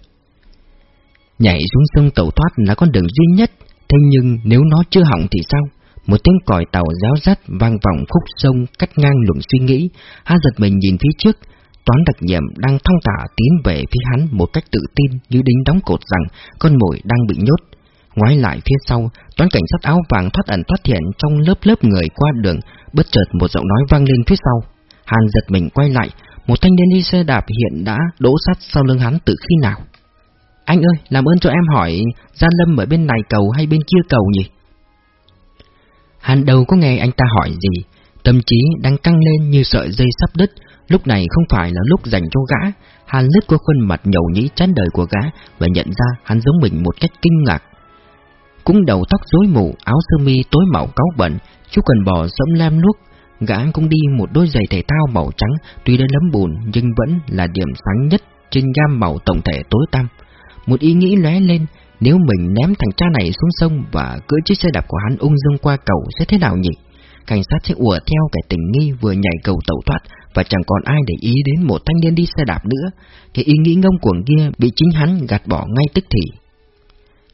Nhảy xuống sông tàu thoát là con đường duy nhất, thế nhưng nếu nó chưa hỏng thì sao? Một tiếng còi tàu réo rắt vang vọng khúc sông cắt ngang luồng suy nghĩ, ha giật mình nhìn phía trước, toán đặc nhiệm đang thong thả tiến về phía hắn một cách tự tin như đính đóng cột rằng con mồi đang bị nhốt. Ngoái lại phía sau, toán cảnh sát áo vàng thoát ẩn thoát hiện trong lớp lớp người qua đường, bất chợt một giọng nói vang lên phía sau. Hàn giật mình quay lại, một thanh niên đi xe đạp hiện đã đỗ sát sau lưng hắn từ khi nào. Anh ơi, làm ơn cho em hỏi, Gia Lâm ở bên này cầu hay bên kia cầu nhỉ? Hàn đầu có nghe anh ta hỏi gì, tâm trí đang căng lên như sợi dây sắp đứt, lúc này không phải là lúc dành cho gã. Hàn lướt qua khuôn mặt nhầu nhĩ chán đời của gã và nhận ra hắn giống mình một cách kinh ngạc. Cũng đầu tóc rối mù, áo sơ mi tối màu cáu bẩn, chú cần bò sẫm lam nuốt gã cũng đi một đôi giày thể thao màu trắng, tuy đã lấm bùn nhưng vẫn là điểm sáng nhất trên gam màu tổng thể tối tăm. Một ý nghĩ lóe lên, nếu mình ném thằng cha này xuống sông và cưỡi chiếc xe đạp của hắn ung dung qua cầu sẽ thế nào nhỉ? Cảnh sát sẽ ùa theo kẻ tình nghi vừa nhảy cầu tẩu thoát và chẳng còn ai để ý đến một thanh niên đi xe đạp nữa. Cái ý nghĩ ngông cuồng kia bị chính hắn gạt bỏ ngay tức thì.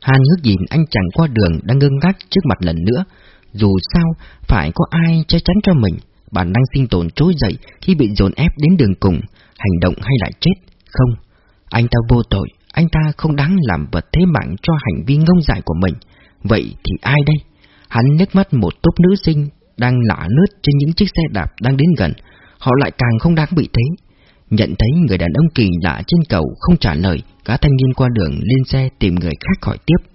Hàn ngước nhìn anh chàng qua đường đang ngưng ngác trước mặt lần nữa. Dù sao, phải có ai che chắn cho mình. Bản năng sinh tồn trỗi dậy khi bị dồn ép đến đường cùng, hành động hay lại chết. Không, anh ta vô tội, anh ta không đáng làm vật thế mạng cho hành vi ngông dại của mình. Vậy thì ai đây? Hắn nước mắt một tốp nữ sinh đang lả lướt trên những chiếc xe đạp đang đến gần. Họ lại càng không đáng bị thế. Nhận thấy người đàn ông kỳ lạ trên cầu không trả lời, cả thanh niên qua đường lên xe tìm người khác hỏi tiếp.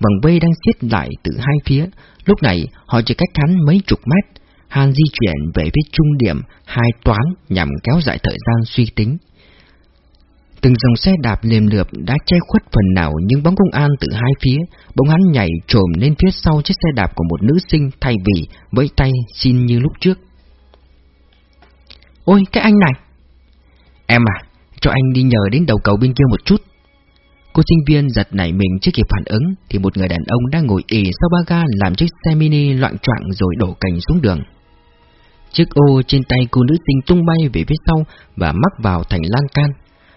Vòng vây đang xiết lại từ hai phía, lúc này họ chỉ cách hắn mấy chục mét. Hàn di chuyển về phía trung điểm hai toán nhằm kéo dài thời gian suy tính. Từng dòng xe đạp liềm lượp đã che khuất phần nào những bóng công an từ hai phía, bóng hắn nhảy trồm lên phía sau chiếc xe đạp của một nữ sinh thay vì với tay xin như lúc trước. Ôi, cái anh này! Em à, cho anh đi nhờ đến đầu cầu bên kia một chút. Cô sinh viên giật nảy mình trước kịp phản ứng thì một người đàn ông đang ngồi ỉ sau ba ga làm chiếc xe mini loạn trọng rồi đổ cành xuống đường. Chiếc ô trên tay cô nữ sinh tung bay về phía sau và mắc vào thành lan can.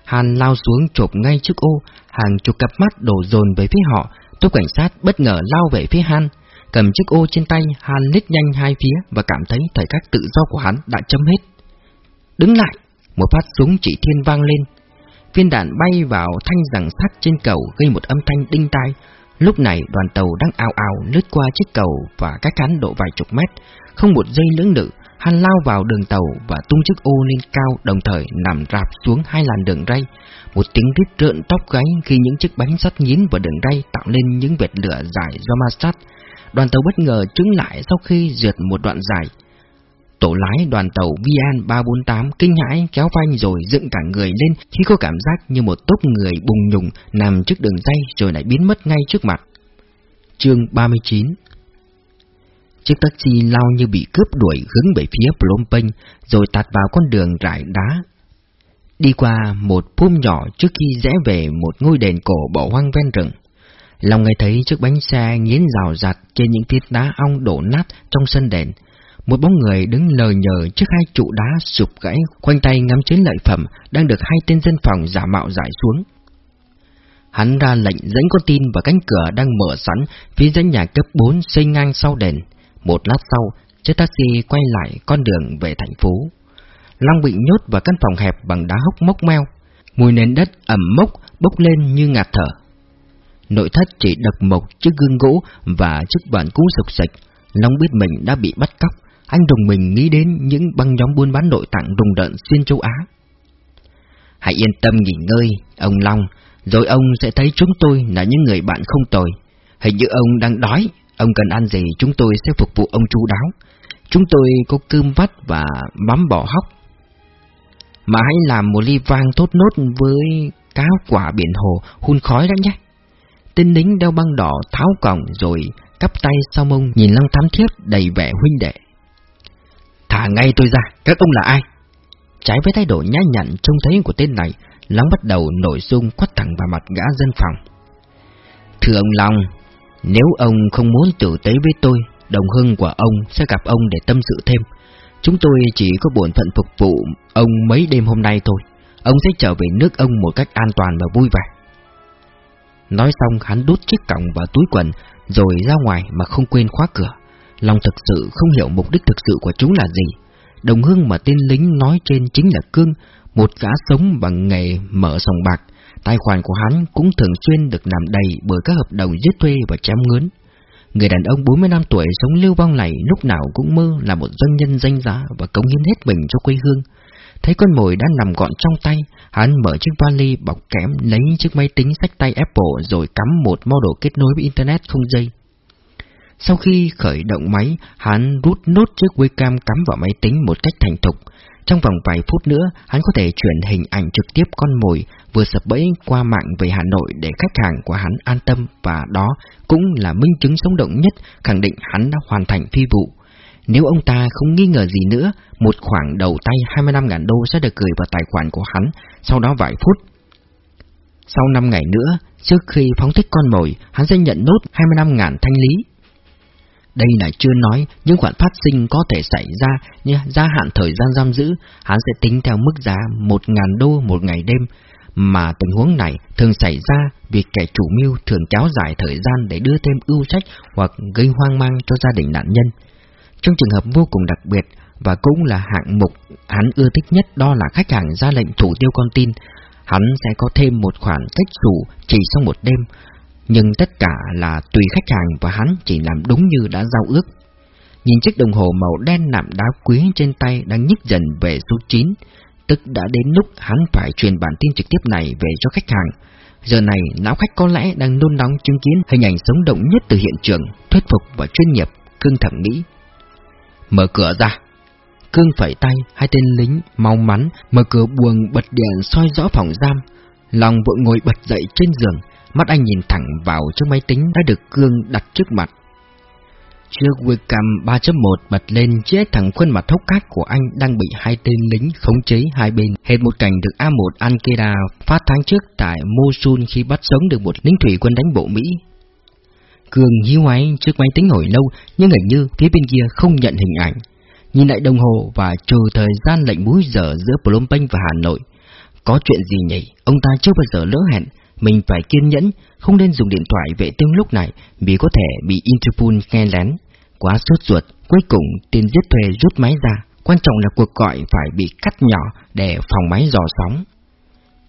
Hàn lao xuống chộp ngay chiếc ô, hàng chục cặp mắt đổ dồn về phía họ, tốt cảnh sát bất ngờ lao về phía Han. Cầm chiếc ô trên tay, Han lít nhanh hai phía và cảm thấy thời khắc tự do của hắn đã chấm hết. Đứng lại! Một phát súng chỉ thiên vang lên. Viên đạn bay vào thanh rằng sắt trên cầu gây một âm thanh đinh tai. Lúc này đoàn tàu đang ào ào lướt qua chiếc cầu và cách cán độ vài chục mét. Không một giây lưỡng lự, hắn lao vào đường tàu và tung chiếc ô lên cao đồng thời nằm rạp xuống hai làn đường ray. Một tiếng rít rợn tóc gáy khi những chiếc bánh sắt nghiến vào đường ray tạo nên những vệt lửa dài do ma sát. Đoàn tàu bất ngờ trứng lại sau khi rượt một đoạn dài. Tổ lái đoàn tàu VN348 kinh hãi, kéo phanh rồi dựng cả người lên, khi có cảm giác như một tốp người bùng nhùng nằm trước đường dây rồi lại biến mất ngay trước mặt. Chương 39 Chiếc taxi lao như bị cướp đuổi hướng về phía Phnom Penh, rồi tạt vào con đường rải đá. Đi qua một phum nhỏ trước khi rẽ về một ngôi đền cổ bỏ hoang ven rừng. Lòng người thấy chiếc bánh xe nghiến rào rạt trên những tiết đá ong đổ nát trong sân đền. Một bóng người đứng lờ nhờ trước hai trụ đá sụp gãy, khoanh tay ngắm chiến lợi phẩm đang được hai tên dân phòng giả mạo giải xuống. Hắn ra lệnh dẫn con tin vào cánh cửa đang mở sẵn phía dãy nhà cấp 4 xây ngang sau đền. Một lát sau, chiếc taxi quay lại con đường về thành phố. Long bị nhốt vào căn phòng hẹp bằng đá hốc mốc meo. Mùi nền đất ẩm mốc bốc lên như ngạt thở. Nội thất chỉ đập một chiếc gương gỗ và chiếc bàn cũ sục sạch. Long biết mình đã bị bắt cóc anh đồng mình nghĩ đến những băng nhóm buôn bán nội tạng rùng rợn xuyên châu Á. Hãy yên tâm nghỉ ngơi, ông Long, rồi ông sẽ thấy chúng tôi là những người bạn không tồi. Hình như ông đang đói, Ông cần ăn gì chúng tôi sẽ phục vụ ông chú đáo. Chúng tôi có cơm vắt và mắm bò hóc. Mà hãy làm một ly vang tốt nốt với cá quả biển hồ hun khói đã nhé. Tên lính đeo băng đỏ tháo còng rồi cắp tay sau mông nhìn lăng thám thiết đầy vẻ huynh đệ. Thả ngay tôi ra, các ông là ai? Trái với thái độ nhã nhặn trông thấy của tên này, Long bắt đầu nổi dung quát thẳng vào mặt gã dân phòng. Thưa ông Long, nếu ông không muốn tử tế với tôi, đồng hương của ông sẽ gặp ông để tâm sự thêm. Chúng tôi chỉ có bổn phận phục vụ ông mấy đêm hôm nay thôi. Ông sẽ trở về nước ông một cách an toàn và vui vẻ. Nói xong hắn đút chiếc còng vào túi quần rồi ra ngoài mà không quên khóa cửa. Long thực sự không hiểu mục đích thực sự của chúng là gì. Đồng hương mà tên lính nói trên chính là Cương, một gã sống bằng nghề mở sòng bạc. Tài khoản của hắn cũng thường xuyên được làm đầy bởi các hợp đồng giết thuê và chém ngướn. Người đàn ông 40 năm tuổi sống lưu vong này lúc nào cũng mơ là một doanh nhân danh giá và cống hiến hết mình cho quê hương. Thấy con mồi đã nằm gọn trong tay, hắn mở chiếc vali bọc kém lấy chiếc máy tính sách tay Apple rồi cắm một model kết nối với Internet không dây. Sau khi khởi động máy, hắn rút nốt chiếc webcam cắm vào máy tính một cách thành thục. Trong vòng vài phút nữa, hắn có thể chuyển hình ảnh trực tiếp con mồi vừa sập bẫy qua mạng về Hà Nội để khách hàng của hắn an tâm và đó cũng là minh chứng sống động nhất khẳng định hắn đã hoàn thành phi vụ. Nếu ông ta không nghi ngờ gì nữa, một khoản đầu tay 25.000 đô sẽ được gửi vào tài khoản của hắn, sau đó vài phút. Sau 5 ngày nữa, trước khi phóng thích con mồi, hắn sẽ nhận nốt 25.000 thanh lý. Đây là chưa nói những khoản phát sinh có thể xảy ra như gia hạn thời gian giam giữ, hắn sẽ tính theo mức giá 1.000 đô một ngày đêm, mà tình huống này thường xảy ra vì kẻ chủ mưu thường kéo dài thời gian để đưa thêm ưu sách hoặc gây hoang mang cho gia đình nạn nhân. Trong trường hợp vô cùng đặc biệt và cũng là hạng mục hắn ưa thích nhất đó là khách hàng ra lệnh thủ tiêu con tin, hắn sẽ có thêm một khoản cách rủ chỉ sau một đêm, nhưng tất cả là tùy khách hàng và hắn chỉ làm đúng như đã giao ước. Nhìn chiếc đồng hồ màu đen nạm đá quý trên tay đang nhích dần về số 9, tức đã đến lúc hắn phải truyền bản tin trực tiếp này về cho khách hàng. Giờ này, não khách có lẽ đang nôn nóng chứng kiến hình ảnh sống động nhất từ hiện trường, thuyết phục và chuyên nghiệp, cương thẩm nghĩ. Mở cửa ra! Cương phẩy tay, hai tên lính mau mắn mở cửa buồng bật đèn soi rõ phòng giam. Lòng vội ngồi bật dậy trên giường, Mắt anh nhìn thẳng vào chiếc máy tính đã được Cương đặt trước mặt. Chiếc webcam 3.1 bật lên chế thẳng khuôn mặt hốc cát của anh đang bị hai tên lính khống chế hai bên. Hệt một cảnh được A1 Ankeda phát tháng trước tại Mosul khi bắt sống được một lính thủy quân đánh bộ Mỹ. Cường hiếu hoáy trước máy tính hồi lâu, nhưng hình như phía bên kia không nhận hình ảnh. Nhìn lại đồng hồ và chờ thời gian lệnh múi giờ giữa Phnom Penh và Hà Nội. Có chuyện gì nhỉ? Ông ta chưa bao giờ lỡ hẹn. Mình phải kiên nhẫn, không nên dùng điện thoại vệ tinh lúc này vì có thể bị Interpol nghe lén. Quá sốt ruột, cuối cùng tên giết thuê rút máy ra. Quan trọng là cuộc gọi phải bị cắt nhỏ để phòng máy dò sóng.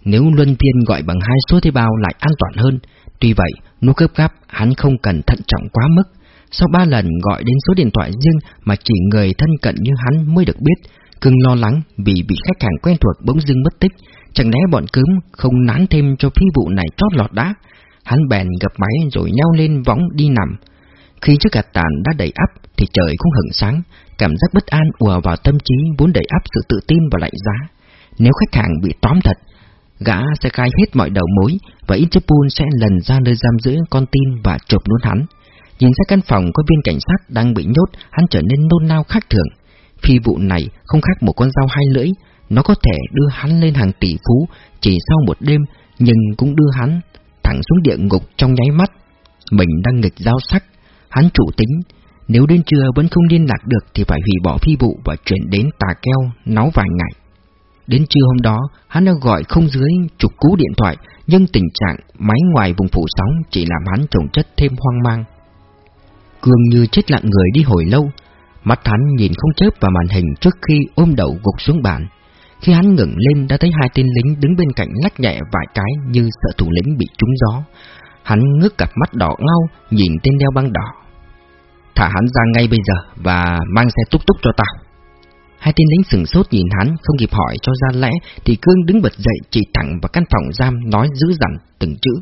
Nếu luân phiên gọi bằng hai số thuê bao lại an toàn hơn. Tuy vậy, nút cấp gấp hắn không cần thận trọng quá mức. Sau ba lần gọi đến số điện thoại riêng mà chỉ người thân cận như hắn mới được biết, cưng lo lắng vì bị khách hàng quen thuộc bỗng dưng mất tích, Chẳng lẽ bọn cướm không nán thêm cho phi vụ này trót lọt đã? Hắn bèn gập máy rồi nhau lên võng đi nằm. Khi chiếc gạt tàn đã đầy ắp thì trời cũng hửng sáng, cảm giác bất an ùa vào tâm trí vốn đầy ắp sự tự tin và lạnh giá. Nếu khách hàng bị tóm thật, gã sẽ khai hết mọi đầu mối và Interpol sẽ lần ra nơi giam giữ con tin và chụp luôn hắn. Nhìn ra căn phòng có viên cảnh sát đang bị nhốt, hắn trở nên nôn nao khác thường. Phi vụ này không khác một con dao hai lưỡi, nó có thể đưa hắn lên hàng tỷ phú chỉ sau một đêm, nhưng cũng đưa hắn thẳng xuống địa ngục trong nháy mắt. Mình đang nghịch giao sắc, hắn chủ tính, nếu đến trưa vẫn không liên lạc được thì phải hủy bỏ phi vụ và chuyển đến tà keo, nấu vài ngày. Đến trưa hôm đó, hắn đã gọi không dưới chục cú điện thoại, nhưng tình trạng máy ngoài vùng phủ sóng chỉ làm hắn trồng chất thêm hoang mang. Cường như chết lặng người đi hồi lâu, mắt hắn nhìn không chớp vào màn hình trước khi ôm đầu gục xuống bàn. Khi hắn ngẩng lên đã thấy hai tên lính đứng bên cạnh lách nhẹ vài cái như sợ thủ lĩnh bị trúng gió. Hắn ngước cặp mắt đỏ ngau nhìn tên đeo băng đỏ. Thả hắn ra ngay bây giờ và mang xe túc túc cho tao. Hai tên lính sừng sốt nhìn hắn không kịp hỏi cho ra lẽ thì Cương đứng bật dậy chỉ thẳng vào căn phòng giam nói dữ dằn từng chữ.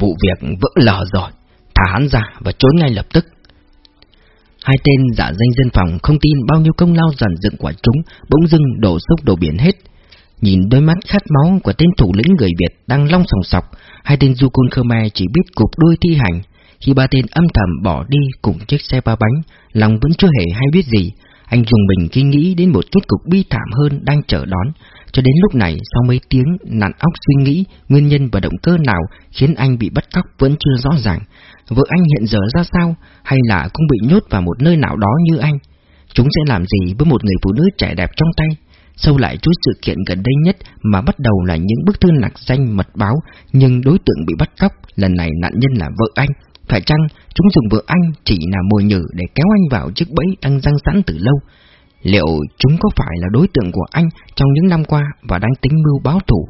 Vụ việc vỡ lở rồi, thả hắn ra và trốn ngay lập tức. Hai tên giả danh dân phòng không tin bao nhiêu công lao dần dựng của chúng, bỗng dưng đổ sốc đổ biển hết. Nhìn đôi mắt khát máu của tên thủ lĩnh người Việt đang long sòng sọc, hai tên du côn Khmer chỉ biết cục đuôi thi hành. Khi ba tên âm thầm bỏ đi cùng chiếc xe ba bánh, lòng vẫn chưa hề hay biết gì. Anh dùng mình khi nghĩ đến một kết cục bi thảm hơn đang chờ đón. Cho đến lúc này, sau mấy tiếng nặn óc suy nghĩ, nguyên nhân và động cơ nào khiến anh bị bắt cóc vẫn chưa rõ ràng. Vợ anh hiện giờ ra sao, hay là cũng bị nhốt vào một nơi nào đó như anh? Chúng sẽ làm gì với một người phụ nữ trẻ đẹp trong tay? Sâu lại chút sự kiện gần đây nhất mà bắt đầu là những bức thư nặc danh mật báo, nhưng đối tượng bị bắt cóc, lần này nạn nhân là vợ anh. Phải chăng chúng dùng vợ anh chỉ là mồi nhử để kéo anh vào chiếc bẫy đang răng sẵn từ lâu? Liệu chúng có phải là đối tượng của anh trong những năm qua và đang tính mưu báo thủ?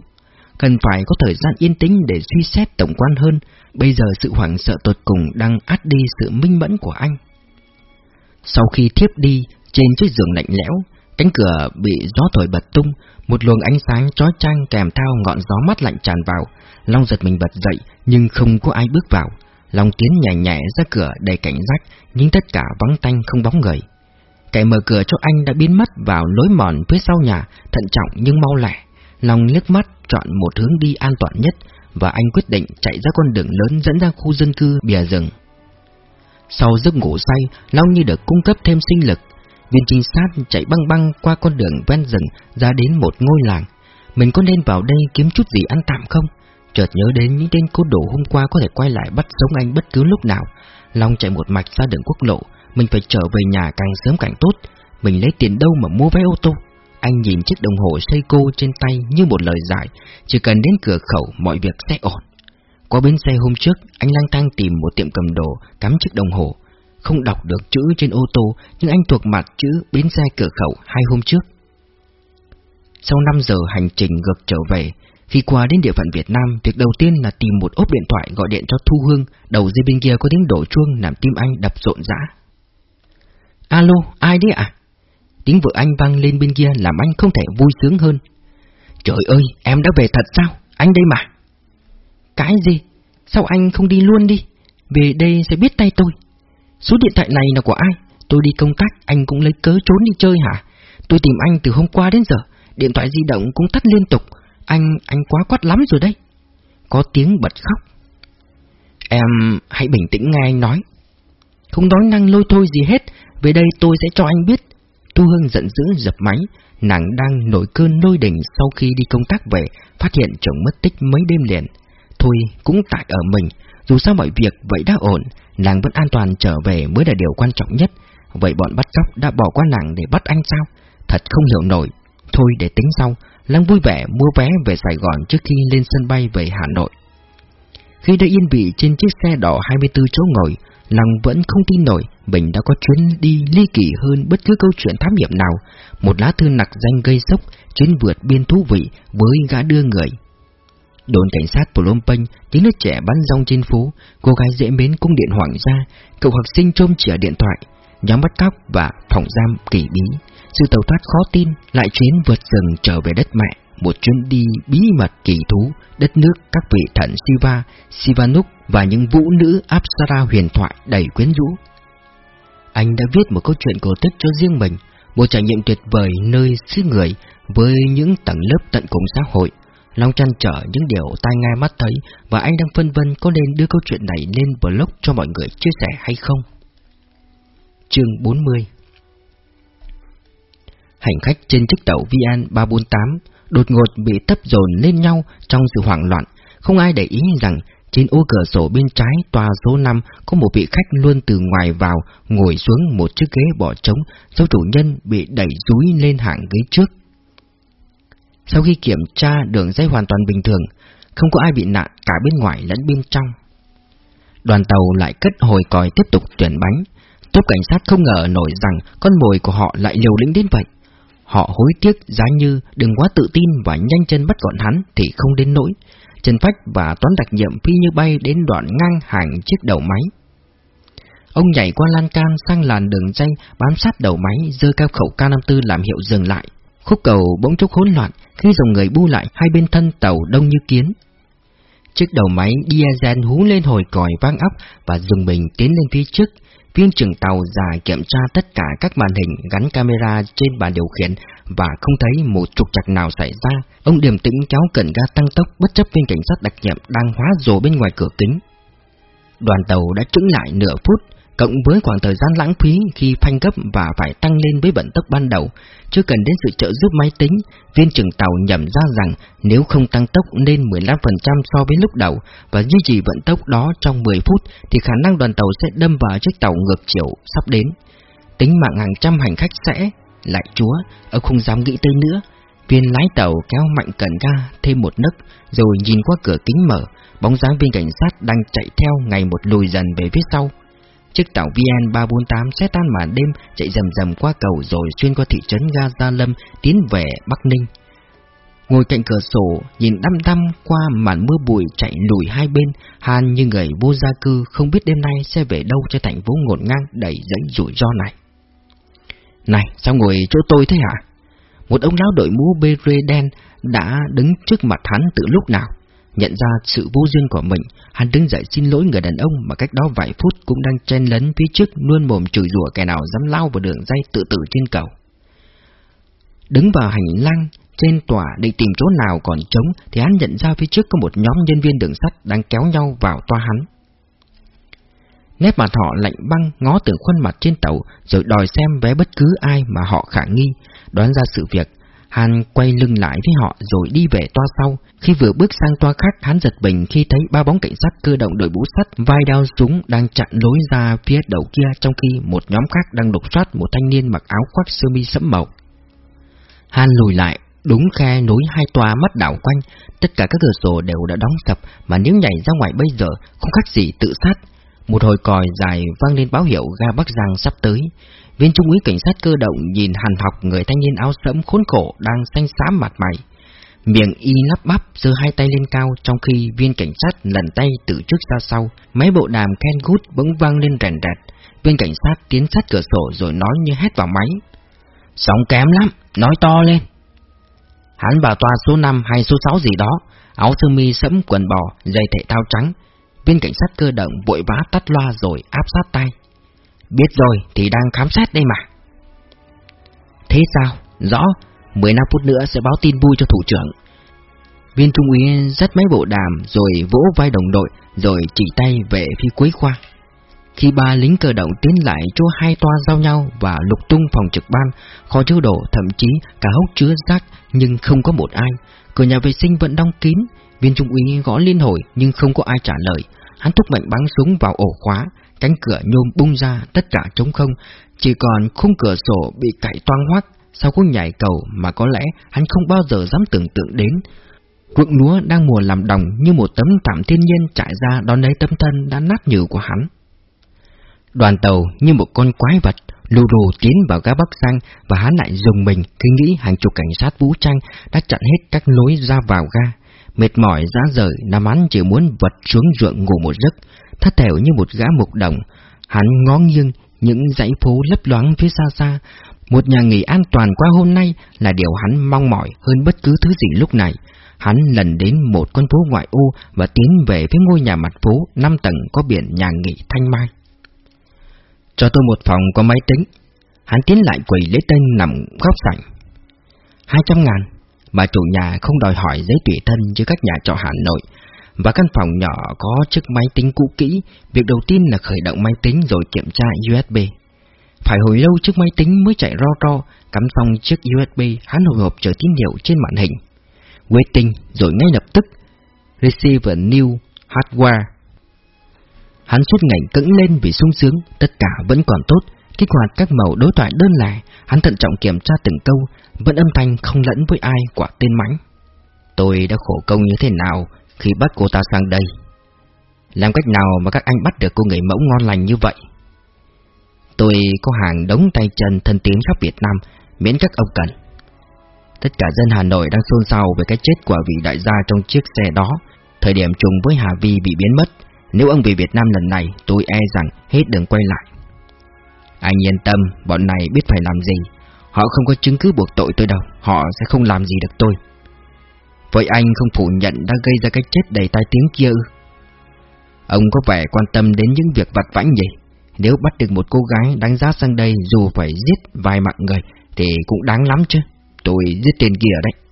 Cần phải có thời gian yên tĩnh để suy xét tổng quan hơn, bây giờ sự hoảng sợ tột cùng đang át đi sự minh mẫn của anh. Sau khi thiếp đi, trên chiếc giường lạnh lẽo, cánh cửa bị gió thổi bật tung, một luồng ánh sáng chói chang kèm theo ngọn gió mát lạnh tràn vào. Long giật mình bật dậy, nhưng không có ai bước vào. Long tiến nhẹ nhẹ ra cửa đầy cảnh giác, nhưng tất cả vắng tanh không bóng người. Kẻ mở cửa cho anh đã biến mất vào lối mòn phía sau nhà, thận trọng nhưng mau lẹ. Long liếc mắt chọn một hướng đi an toàn nhất, và anh quyết định chạy ra con đường lớn dẫn ra khu dân cư bìa rừng. Sau giấc ngủ say, Long như được cung cấp thêm sinh lực. Viên trinh sát chạy băng băng qua con đường ven rừng ra đến một ngôi làng. Mình có nên vào đây kiếm chút gì ăn tạm không? Chợt nhớ đến những tên côn đồ hôm qua có thể quay lại bắt sống anh bất cứ lúc nào. Long chạy một mạch ra đường quốc lộ, mình phải trở về nhà càng sớm càng tốt. Mình lấy tiền đâu mà mua vé ô tô? Anh nhìn chiếc đồng hồ Seiko trên tay như một lời giải, chỉ cần đến cửa khẩu mọi việc sẽ ổn. Qua bến xe hôm trước, anh lang thang tìm một tiệm cầm đồ, cắm chiếc đồng hồ. Không đọc được chữ trên ô tô, nhưng anh thuộc mặt chữ bến xe cửa khẩu hai hôm trước. Sau 5 giờ hành trình ngược trở về, khi qua đến địa phận Việt Nam, việc đầu tiên là tìm một ốp điện thoại gọi điện cho Thu Hương, đầu dây bên kia có tiếng đổ chuông làm tim anh đập rộn rã. Alo, ai đấy ạ? Tiếng vợ anh vang lên bên kia làm anh không thể vui sướng hơn. Trời ơi, em đã về thật sao? Anh đây mà. Cái gì? Sao anh không đi luôn đi? Về đây sẽ biết tay tôi. Số điện thoại này là của ai? Tôi đi công tác, anh cũng lấy cớ trốn đi chơi hả? Tôi tìm anh từ hôm qua đến giờ, điện thoại di động cũng tắt liên tục. Anh, anh quá quát lắm rồi đấy. Có tiếng bật khóc. Em hãy bình tĩnh nghe anh nói. Không nói năng lôi thôi gì hết, về đây tôi sẽ cho anh biết Tu Hương giận dữ dập máy, nàng đang nổi cơn lôi đỉnh sau khi đi công tác về, phát hiện chồng mất tích mấy đêm liền. Thôi, cũng tại ở mình, dù sao mọi việc vậy đã ổn, nàng vẫn an toàn trở về mới là điều quan trọng nhất. Vậy bọn bắt cóc đã bỏ qua nàng để bắt anh sao? Thật không hiểu nổi. Thôi để tính sau, Lăng vui vẻ mua vé về Sài Gòn trước khi lên sân bay về Hà Nội. Khi đã yên vị trên chiếc xe đỏ 24 chỗ ngồi, Lăng vẫn không tin nổi mình đã có chuyến đi ly kỳ hơn bất cứ câu chuyện thám hiểm nào. Một lá thư nặc danh gây sốc, chuyến vượt biên thú vị với gã đưa người. Đồn cảnh sát Phnom Penh, những đứa trẻ bắn rong trên phố, cô gái dễ mến cung điện hoàng gia, cậu học sinh trôm chỉa điện thoại, nhóm bắt cóc và phòng giam kỳ bí. Sự tàu thoát khó tin, lại chuyến vượt rừng trở về đất mẹ, một chuyến đi bí mật kỳ thú, đất nước các vị thần Siva, Sivanuk và những vũ nữ Apsara huyền thoại đầy quyến rũ. Anh đã viết một câu chuyện cổ tích cho riêng mình, một trải nghiệm tuyệt vời nơi xứ người với những tầng lớp tận cùng xã hội. Long trăn trở những điều tai nghe mắt thấy và anh đang phân vân có nên đưa câu chuyện này lên blog cho mọi người chia sẻ hay không. Chương 40 Hành khách trên chiếc tàu VN 348 đột ngột bị tấp dồn lên nhau trong sự hoảng loạn, không ai để ý rằng trên ô cửa sổ bên trái tòa số 5 có một vị khách luôn từ ngoài vào ngồi xuống một chiếc ghế bỏ trống do chủ nhân bị đẩy dúi lên hạng ghế trước. Sau khi kiểm tra đường dây hoàn toàn bình thường, không có ai bị nạn cả bên ngoài lẫn bên trong. Đoàn tàu lại cất hồi còi tiếp tục chuyển bánh. Tốt cảnh sát không ngờ nổi rằng con mồi của họ lại liều lĩnh đến vậy. Họ hối tiếc giá như đừng quá tự tin và nhanh chân bắt gọn hắn thì không đến nỗi. Trần Phách và Toán đặc nhiệm phi như bay đến đoạn ngang hàng chiếc đầu máy. Ông nhảy qua lan can sang làn đường dây bám sát đầu máy, dơ cao khẩu K54 làm hiệu dừng lại. Khúc cầu bỗng chốc hỗn loạn khi dòng người bu lại hai bên thân tàu đông như kiến. Chiếc đầu máy diesel hú lên hồi còi vang óc và dùng mình tiến lên phía trước. Viên trưởng tàu già kiểm tra tất cả các màn hình gắn camera trên bàn điều khiển và không thấy một trục trặc nào xảy ra. Ông điềm tĩnh kéo cần ga tăng tốc bất chấp viên cảnh sát đặc nhiệm đang hóa rồ bên ngoài cửa kính. Đoàn tàu đã trứng lại nửa phút, cộng với khoảng thời gian lãng phí khi phanh gấp và phải tăng lên với vận tốc ban đầu, chưa cần đến sự trợ giúp máy tính, viên trưởng tàu nhầm ra rằng nếu không tăng tốc lên 15% so với lúc đầu và duy trì vận tốc đó trong 10 phút thì khả năng đoàn tàu sẽ đâm vào chiếc tàu ngược chiều sắp đến. Tính mạng hàng trăm hành khách sẽ... Lại chúa, ông không dám nghĩ tới nữa. Viên lái tàu kéo mạnh cần ga thêm một nấc rồi nhìn qua cửa kính mở, bóng dáng viên cảnh sát đang chạy theo ngày một lùi dần về phía sau. Chiếc tàu VN348 sẽ tan màn đêm chạy rầm rầm qua cầu rồi xuyên qua thị trấn Ga Gia Lâm tiến về Bắc Ninh. Ngồi cạnh cửa sổ, nhìn đăm đăm qua màn mưa bụi chạy lùi hai bên, Hàn như người vô gia cư không biết đêm nay sẽ về đâu cho thành phố ngột ngang đầy giấy rủi ro này. Này, sao ngồi chỗ tôi thế hả? Một ông lão đội mũ bê rê đen đã đứng trước mặt hắn từ lúc nào? Nhận ra sự vô duyên của mình, hắn đứng dậy xin lỗi người đàn ông mà cách đó vài phút cũng đang chen lấn phía trước luôn mồm chửi rủa kẻ nào dám lao vào đường dây tự tử trên cầu. Đứng vào hành lang, trên tòa định tìm chỗ nào còn trống thì hắn nhận ra phía trước có một nhóm nhân viên đường sắt đang kéo nhau vào toa hắn. Nét mặt họ lạnh băng ngó từ khuôn mặt trên tàu rồi đòi xem vé bất cứ ai mà họ khả nghi, đoán ra sự việc Hắn quay lưng lại với họ rồi đi về toa sau. Khi vừa bước sang toa khác, hắn giật mình khi thấy ba bóng cảnh sát cơ động đội mũ sắt vai đao súng đang chặn lối ra phía đầu kia trong khi một nhóm khác đang đột soát một thanh niên mặc áo khoác sơ mi sẫm màu. Han lùi lại, đúng khe nối hai toa mắt đảo quanh, tất cả các cửa sổ đều đã đóng sập mà nếu nhảy ra ngoài bây giờ không khác gì tự sát. Một hồi còi dài vang lên báo hiệu ga Bắc Giang sắp tới. Viên trung úy cảnh sát cơ động nhìn hàn học người thanh niên áo sẫm khốn khổ đang xanh xám mặt mày. Miệng y lắp bắp giơ hai tay lên cao trong khi viên cảnh sát lần tay từ trước ra sau. Mấy bộ đàm Ken Good bỗng vang lên rèn rẹt. Viên cảnh sát tiến sát cửa sổ rồi nói như hét vào máy. Sóng kém lắm, nói to lên. Hắn vào toa số 5 hay số 6 gì đó, áo sơ mi sẫm quần bò, giày thể thao trắng. Viên cảnh sát cơ động vội vã tắt loa rồi áp sát tay. Biết rồi thì đang khám xét đây mà. Thế sao? Rõ, 15 phút nữa sẽ báo tin vui cho thủ trưởng. Viên trung úy rất mấy bộ đàm rồi vỗ vai đồng đội rồi chỉ tay về phía cuối khoa. Khi ba lính cơ động tiến lại chỗ hai toa giao nhau và lục tung phòng trực ban, kho chứa đồ thậm chí cả hốc chứa rác nhưng không có một ai. Cửa nhà vệ sinh vẫn đóng kín, viên trung úy gõ liên hồi nhưng không có ai trả lời. Hắn thúc mạnh bắn súng vào ổ khóa, Cánh cửa nhôm bung ra, tất cả trống không, chỉ còn khung cửa sổ bị cạy toang hoác, sau cú nhảy cầu mà có lẽ hắn không bao giờ dám tưởng tượng đến. Ruộng lúa đang mùa làm đồng như một tấm thảm thiên nhiên trải ra đón lấy tấm thân đã nát nhừ của hắn. Đoàn tàu như một con quái vật lù rù tiến vào ga Bắc Giang và hắn lại dùng mình khi nghĩ hàng chục cảnh sát vũ trang đã chặn hết các lối ra vào ga. Mệt mỏi giá rời, Nam Án chỉ muốn vật xuống ruộng ngủ một giấc, thất thểu như một gã mục đồng. Hắn ngó nghiêng những dãy phố lấp loáng phía xa xa. Một nhà nghỉ an toàn qua hôm nay là điều hắn mong mỏi hơn bất cứ thứ gì lúc này. Hắn lần đến một con phố ngoại ô và tiến về phía ngôi nhà mặt phố năm tầng có biển nhà nghỉ Thanh Mai. Cho tôi một phòng có máy tính. Hắn tiến lại quầy lấy tên nằm góc sảnh. Hai trăm ngàn. Bà chủ nhà không đòi hỏi giấy tùy thân như các nhà trọ Hà Nội, và căn phòng nhỏ có chiếc máy tính cũ kỹ, việc đầu tiên là khởi động máy tính rồi kiểm tra USB. Phải hồi lâu chiếc máy tính mới chạy ro ro, cắm xong chiếc USB, hắn hồi hộp chờ tín hiệu trên màn hình. Waiting, rồi ngay lập tức, Receive New Hardware. Hắn suốt ngày cứng lên vì sung sướng, tất cả vẫn còn tốt, kích hoạt các màu đối thoại đơn lẻ, hắn thận trọng kiểm tra từng câu, vẫn âm thanh không lẫn với ai quả tên mánh. Tôi đã khổ công như thế nào khi bắt cô ta sang đây. Làm cách nào mà các anh bắt được cô người mẫu ngon lành như vậy? Tôi có hàng đống tay chân thân tín khắp Việt Nam, miễn các ông cần. Tất cả dân Hà Nội đang xôn xao về cái chết của vị đại gia trong chiếc xe đó, thời điểm trùng với Hà Vi bị biến mất. Nếu ông về Việt Nam lần này, tôi e rằng hết đường quay lại. Anh yên tâm, bọn này biết phải làm gì. Họ không có chứng cứ buộc tội tôi đâu, họ sẽ không làm gì được tôi. Vậy anh không phủ nhận đã gây ra cái chết đầy tai tiếng kia ư? Ông có vẻ quan tâm đến những việc vặt vãnh gì? Nếu bắt được một cô gái đáng giá sang đây dù phải giết vài mạng người thì cũng đáng lắm chứ. Tôi giết tên kia đấy.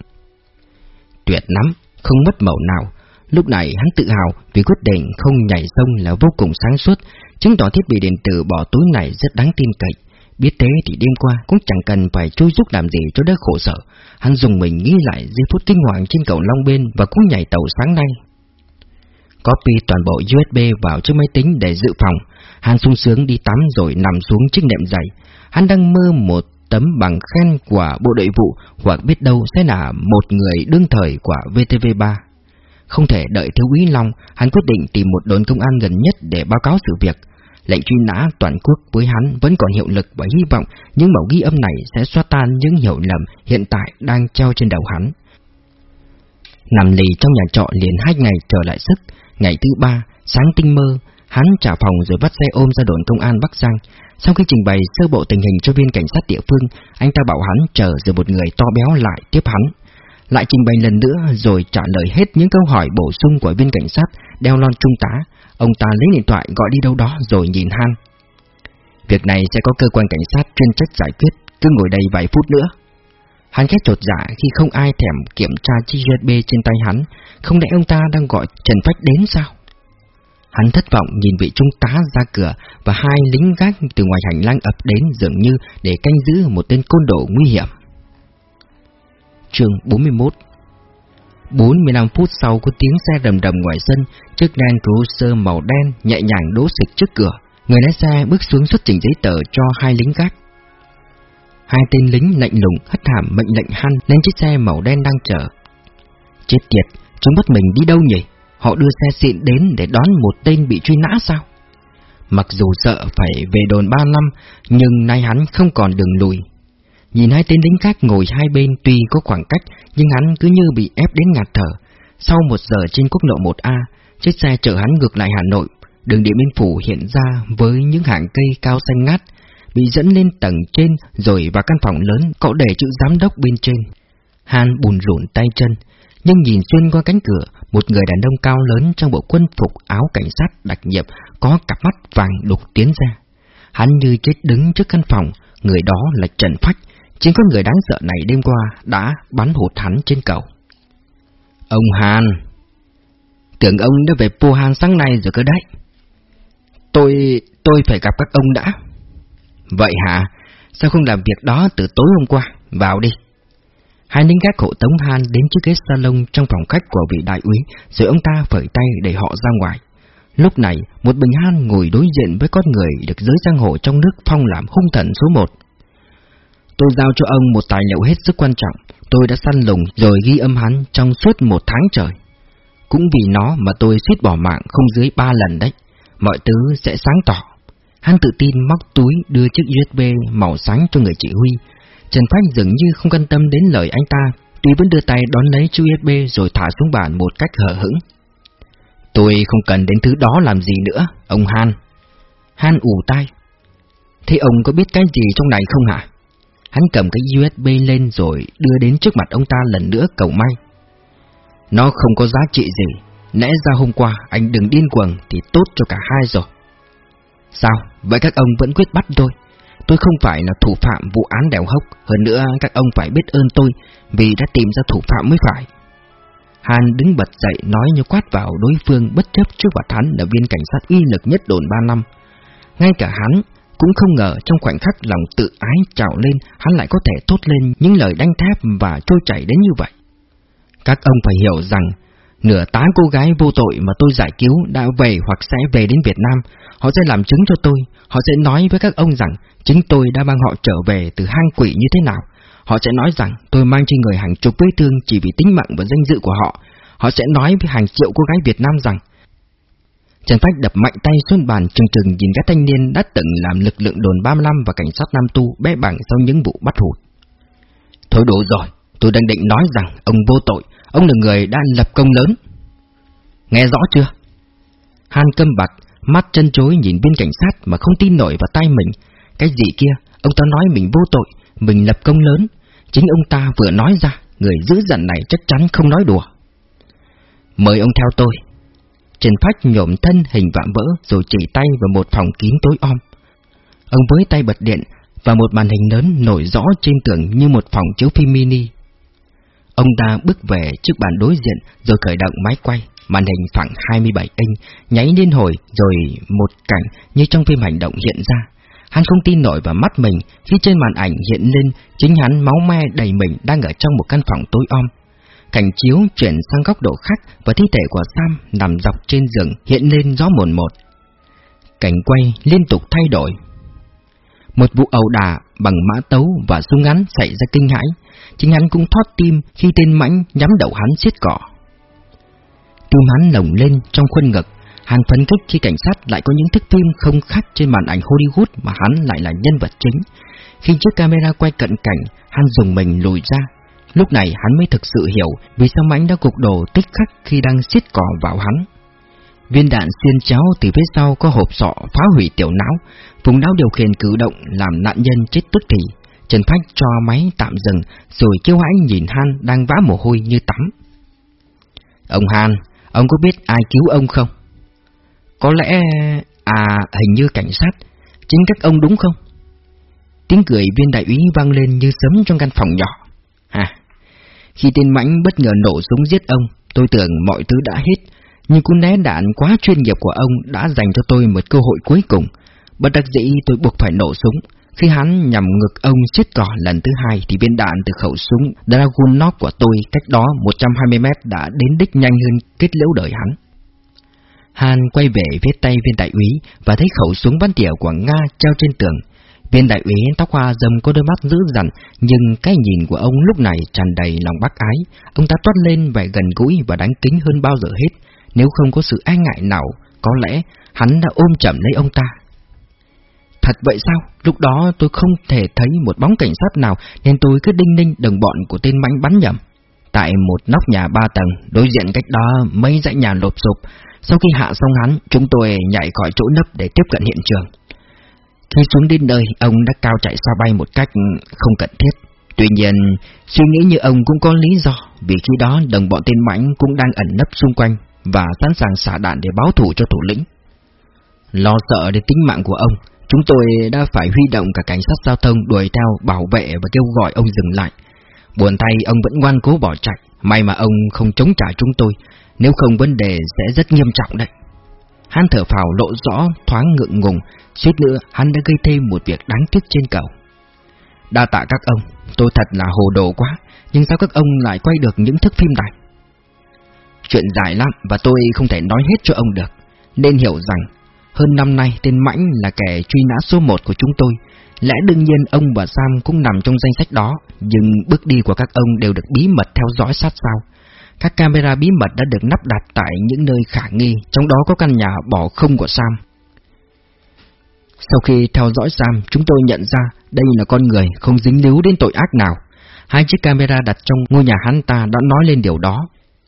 Tuyệt lắm, không mất màu nào. Lúc này hắn tự hào vì quyết định không nhảy sông là vô cùng sáng suốt, chứng tỏ thiết bị điện tử bỏ túi này rất đáng tin cậy. Biết thế thì đêm qua cũng chẳng cần phải chui giúp làm gì cho đỡ khổ sở. Hắn dùng mình nghĩ lại giây phút kinh hoàng trên cầu Long Bên và cũng nhảy tàu sáng nay. Copy toàn bộ USB vào chiếc máy tính để dự phòng. Hắn sung sướng đi tắm rồi nằm xuống chiếc nệm dày. Hắn đang mơ một tấm bằng khen của bộ đội vụ hoặc biết đâu sẽ là một người đương thời của VTV3. Không thể đợi thiếu úy Long, hắn quyết định tìm một đồn công an gần nhất để báo cáo sự việc. Lệnh truy nã toàn quốc với hắn vẫn còn hiệu lực và hy vọng những mẫu ghi âm này sẽ xóa tan những hiểu lầm hiện tại đang treo trên đầu hắn. Nằm lì trong nhà trọ liền hai ngày trở lại sức, ngày thứ ba, sáng tinh mơ, hắn trả phòng rồi bắt xe ôm ra đồn công an Bắc Giang. Sau khi trình bày sơ bộ tình hình cho viên cảnh sát địa phương, anh ta bảo hắn chờ rồi một người to béo lại tiếp hắn. Lại trình bày lần nữa rồi trả lời hết những câu hỏi bổ sung của viên cảnh sát đeo lon trung tá. Ông ta lấy điện thoại gọi đi đâu đó rồi nhìn Han. Việc này sẽ có cơ quan cảnh sát chuyên trách giải quyết, cứ ngồi đây vài phút nữa. Hắn khét trột dạ khi không ai thèm kiểm tra chiếc USB trên tay hắn, không lẽ ông ta đang gọi Trần Phách đến sao? Hắn thất vọng nhìn vị trung tá ra cửa và hai lính gác từ ngoài hành lang ập đến dường như để canh giữ một tên côn đồ nguy hiểm. Chương 41 45 phút sau có tiếng xe rầm rầm ngoài sân, chiếc Land Cruiser màu đen nhẹ nhàng đỗ xịch trước cửa. Người lái xe bước xuống xuất trình giấy tờ cho hai lính gác. Hai tên lính lạnh lùng hất hàm mệnh lệnh Han lên chiếc xe màu đen đang chờ. Chết tiệt, chúng bắt mình đi đâu nhỉ? Họ đưa xe xịn đến để đón một tên bị truy nã sao? Mặc dù sợ phải về đồn ba năm, nhưng nay hắn không còn đường lùi. Nhìn hai tên lính khác ngồi hai bên tuy có khoảng cách, nhưng hắn cứ như bị ép đến ngạt thở. Sau một giờ trên quốc lộ 1A, chiếc xe chở hắn ngược lại Hà Nội, đường Điện Biên Phủ hiện ra với những hàng cây cao xanh ngát, bị dẫn lên tầng trên rồi vào căn phòng lớn có để chữ giám đốc bên trên. Han bùn rủn tay chân, nhưng nhìn xuyên qua cánh cửa, một người đàn ông cao lớn trong bộ quân phục áo cảnh sát đặc nhiệm có cặp mắt vàng đục tiến ra. Hắn như chết đứng trước căn phòng, người đó là Trần Phách, chính con người đáng sợ này đêm qua đã bắn hụt hắn trên cầu. Ông Hàn! Tưởng ông đã về Po Hàn sáng nay rồi cơ đấy. Tôi... tôi phải gặp các ông đã. Vậy hả? Sao không làm việc đó từ tối hôm qua? Vào đi. Hai lính gác hộ tống Han đến chiếc ghế salon trong phòng khách của vị đại úy, rồi ông ta phẩy tay để họ ra ngoài. Lúc này, một bình Han ngồi đối diện với con người được giới giang hồ trong nước phong làm hung thần số một. Tôi giao cho ông một tài liệu hết sức quan trọng, tôi đã săn lùng rồi ghi âm hắn trong suốt một tháng trời. Cũng vì nó mà tôi suýt bỏ mạng không dưới ba lần đấy, mọi thứ sẽ sáng tỏ. Hắn tự tin móc túi đưa chiếc USB màu sáng cho người chỉ huy, Trần Phách dường như không quan tâm đến lời anh ta, tuy vẫn đưa tay đón lấy chiếc USB rồi thả xuống bàn một cách hờ hững. Tôi không cần đến thứ đó làm gì nữa, ông Han. Han ủ tay. Thế ông có biết cái gì trong này không hả? Hắn cầm cái USB lên rồi đưa đến trước mặt ông ta lần nữa cầu may. Nó không có giá trị gì, lẽ ra hôm qua anh đừng điên cuồng thì tốt cho cả hai rồi. Sao, vậy các ông vẫn quyết bắt tôi? Tôi không phải là thủ phạm vụ án đèo hốc, hơn nữa các ông phải biết ơn tôi vì đã tìm ra thủ phạm mới phải. Hàn đứng bật dậy nói như quát vào đối phương bất chấp trước mặt hắn là viên cảnh sát uy lực nhất đồn 3 năm. Ngay cả hắn cũng không ngờ trong khoảnh khắc lòng tự ái trào lên hắn lại có thể thốt lên những lời đanh thép và trôi chảy đến như vậy. Các ông phải hiểu rằng nửa tá cô gái vô tội mà tôi giải cứu đã về hoặc sẽ về đến Việt Nam, họ sẽ làm chứng cho tôi, họ sẽ nói với các ông rằng chính tôi đã mang họ trở về từ hang quỷ như thế nào. Họ sẽ nói rằng tôi mang trên người hàng chục vết thương chỉ vì tính mạng và danh dự của họ. Họ sẽ nói với hàng triệu cô gái Việt Nam rằng Trần Phách đập mạnh tay xuống bàn trừng trừng nhìn các thanh niên đã từng làm lực lượng đồn 35 và cảnh sát Nam Tu bé bằng sau những vụ bắt hụt. Thôi đủ rồi, tôi đang định nói rằng ông vô tội, ông là người đã lập công lớn. Nghe rõ chưa? Han câm bặt, mắt chân chối nhìn viên cảnh sát mà không tin nổi vào tay mình. Cái gì kia, ông ta nói mình vô tội, mình lập công lớn. Chính ông ta vừa nói ra, người giữ dằn này chắc chắn không nói đùa. Mời ông theo tôi. Trần Phách nhổm thân hình vạm vỡ rồi chỉ tay vào một phòng kín tối om. Ông với tay bật điện và một màn hình lớn nổi rõ trên tường như một phòng chiếu phim mini. Ông ta bước về trước bàn đối diện rồi khởi động máy quay, màn hình khoảng 27 inch, nháy liên hồi rồi một cảnh như trong phim hành động hiện ra. Hắn không tin nổi vào mắt mình khi trên màn ảnh hiện lên chính hắn máu me đầy mình đang ở trong một căn phòng tối om. Cảnh chiếu chuyển sang góc độ khác và thi thể của Sam nằm dọc trên giường hiện lên rõ mồn một. Cảnh quay liên tục thay đổi. Một vụ ẩu đả bằng mã tấu và súng ngắn xảy ra kinh hãi, chính hắn cũng thoát tim khi tên mãnh nhắm đầu hắn xiết cỏ. Tim hắn lồng lên trong khuôn ngực, hắn phấn khích khi cảnh sát lại có những thức phim không khác trên màn ảnh Hollywood mà hắn lại là nhân vật chính. Khi chiếc camera quay cận cảnh, hắn dùng mình lùi ra. Lúc này hắn mới thực sự hiểu vì sao mãnh đã cục đổ tích khắc khi đang xiết cỏ vào hắn. Viên đạn xuyên cháo từ phía sau có hộp sọ phá hủy tiểu não, vùng não điều khiển cử động làm nạn nhân chết tức thì. Trần Phách cho máy tạm dừng rồi kêu hãi nhìn Han đang vã mồ hôi như tắm. Ông Han, ông có biết ai cứu ông không? Có lẽ... à hình như cảnh sát, chính các ông đúng không? Tiếng cười viên đại úy vang lên như sấm trong căn phòng nhỏ. À, khi tên mãnh bất ngờ nổ súng giết ông, tôi tưởng mọi thứ đã hết, nhưng cú né đạn quá chuyên nghiệp của ông đã dành cho tôi một cơ hội cuối cùng. Bất đắc dĩ tôi buộc phải nổ súng. Khi hắn nhằm ngực ông chết cỏ lần thứ hai thì viên đạn từ khẩu súng Dragon Knock của tôi cách đó 120 mét đã đến đích nhanh hơn kết liễu đời hắn. Han quay về phía tay viên đại úy và thấy khẩu súng bắn tỉa của Nga treo trên tường. Viên đại úy tóc hoa dâm có đôi mắt dữ dằn, nhưng cái nhìn của ông lúc này tràn đầy lòng bác ái. Ông ta toát lên vẻ gần gũi và đáng kính hơn bao giờ hết. Nếu không có sự e ngại nào, có lẽ hắn đã ôm chậm lấy ông ta. Thật vậy sao? Lúc đó tôi không thể thấy một bóng cảnh sát nào nên tôi cứ đinh ninh đồng bọn của tên mãnh bắn nhầm. Tại một nóc nhà ba tầng, đối diện cách đó mấy dãy nhà lộp sụp. Sau khi hạ xong hắn, chúng tôi nhảy khỏi chỗ nấp để tiếp cận hiện trường. Khi xuống đến nơi, ông đã cao chạy xa bay một cách không cần thiết. Tuy nhiên, suy nghĩ như ông cũng có lý do, vì khi đó đồng bọn tên mãnh cũng đang ẩn nấp xung quanh và sẵn sàng xả đạn để báo thủ cho thủ lĩnh. Lo sợ đến tính mạng của ông, chúng tôi đã phải huy động cả cảnh sát giao thông đuổi theo bảo vệ và kêu gọi ông dừng lại. Buồn tay ông vẫn ngoan cố bỏ chạy, may mà ông không chống trả chúng tôi, nếu không vấn đề sẽ rất nghiêm trọng đấy. Hắn thở phào lộ rõ, thoáng ngượng ngùng, suýt nữa hắn đã gây thêm một việc đáng tiếc trên cầu. Đa tạ các ông, tôi thật là hồ đồ quá, nhưng sao các ông lại quay được những thức phim này? Chuyện dài lắm và tôi không thể nói hết cho ông được, nên hiểu rằng hơn năm nay tên Mãnh là kẻ truy nã số một của chúng tôi. Lẽ đương nhiên ông và Sam cũng nằm trong danh sách đó, nhưng bước đi của các ông đều được bí mật theo dõi sát sao. Các camera bí mật đã được nắp đặt tại những nơi khả nghi, trong đó có căn nhà bỏ không của Sam. Sau khi theo dõi Sam, chúng tôi nhận ra đây là con người không dính líu đến tội ác nào. Hai chiếc camera đặt trong ngôi nhà hắn ta đã nói lên điều đó.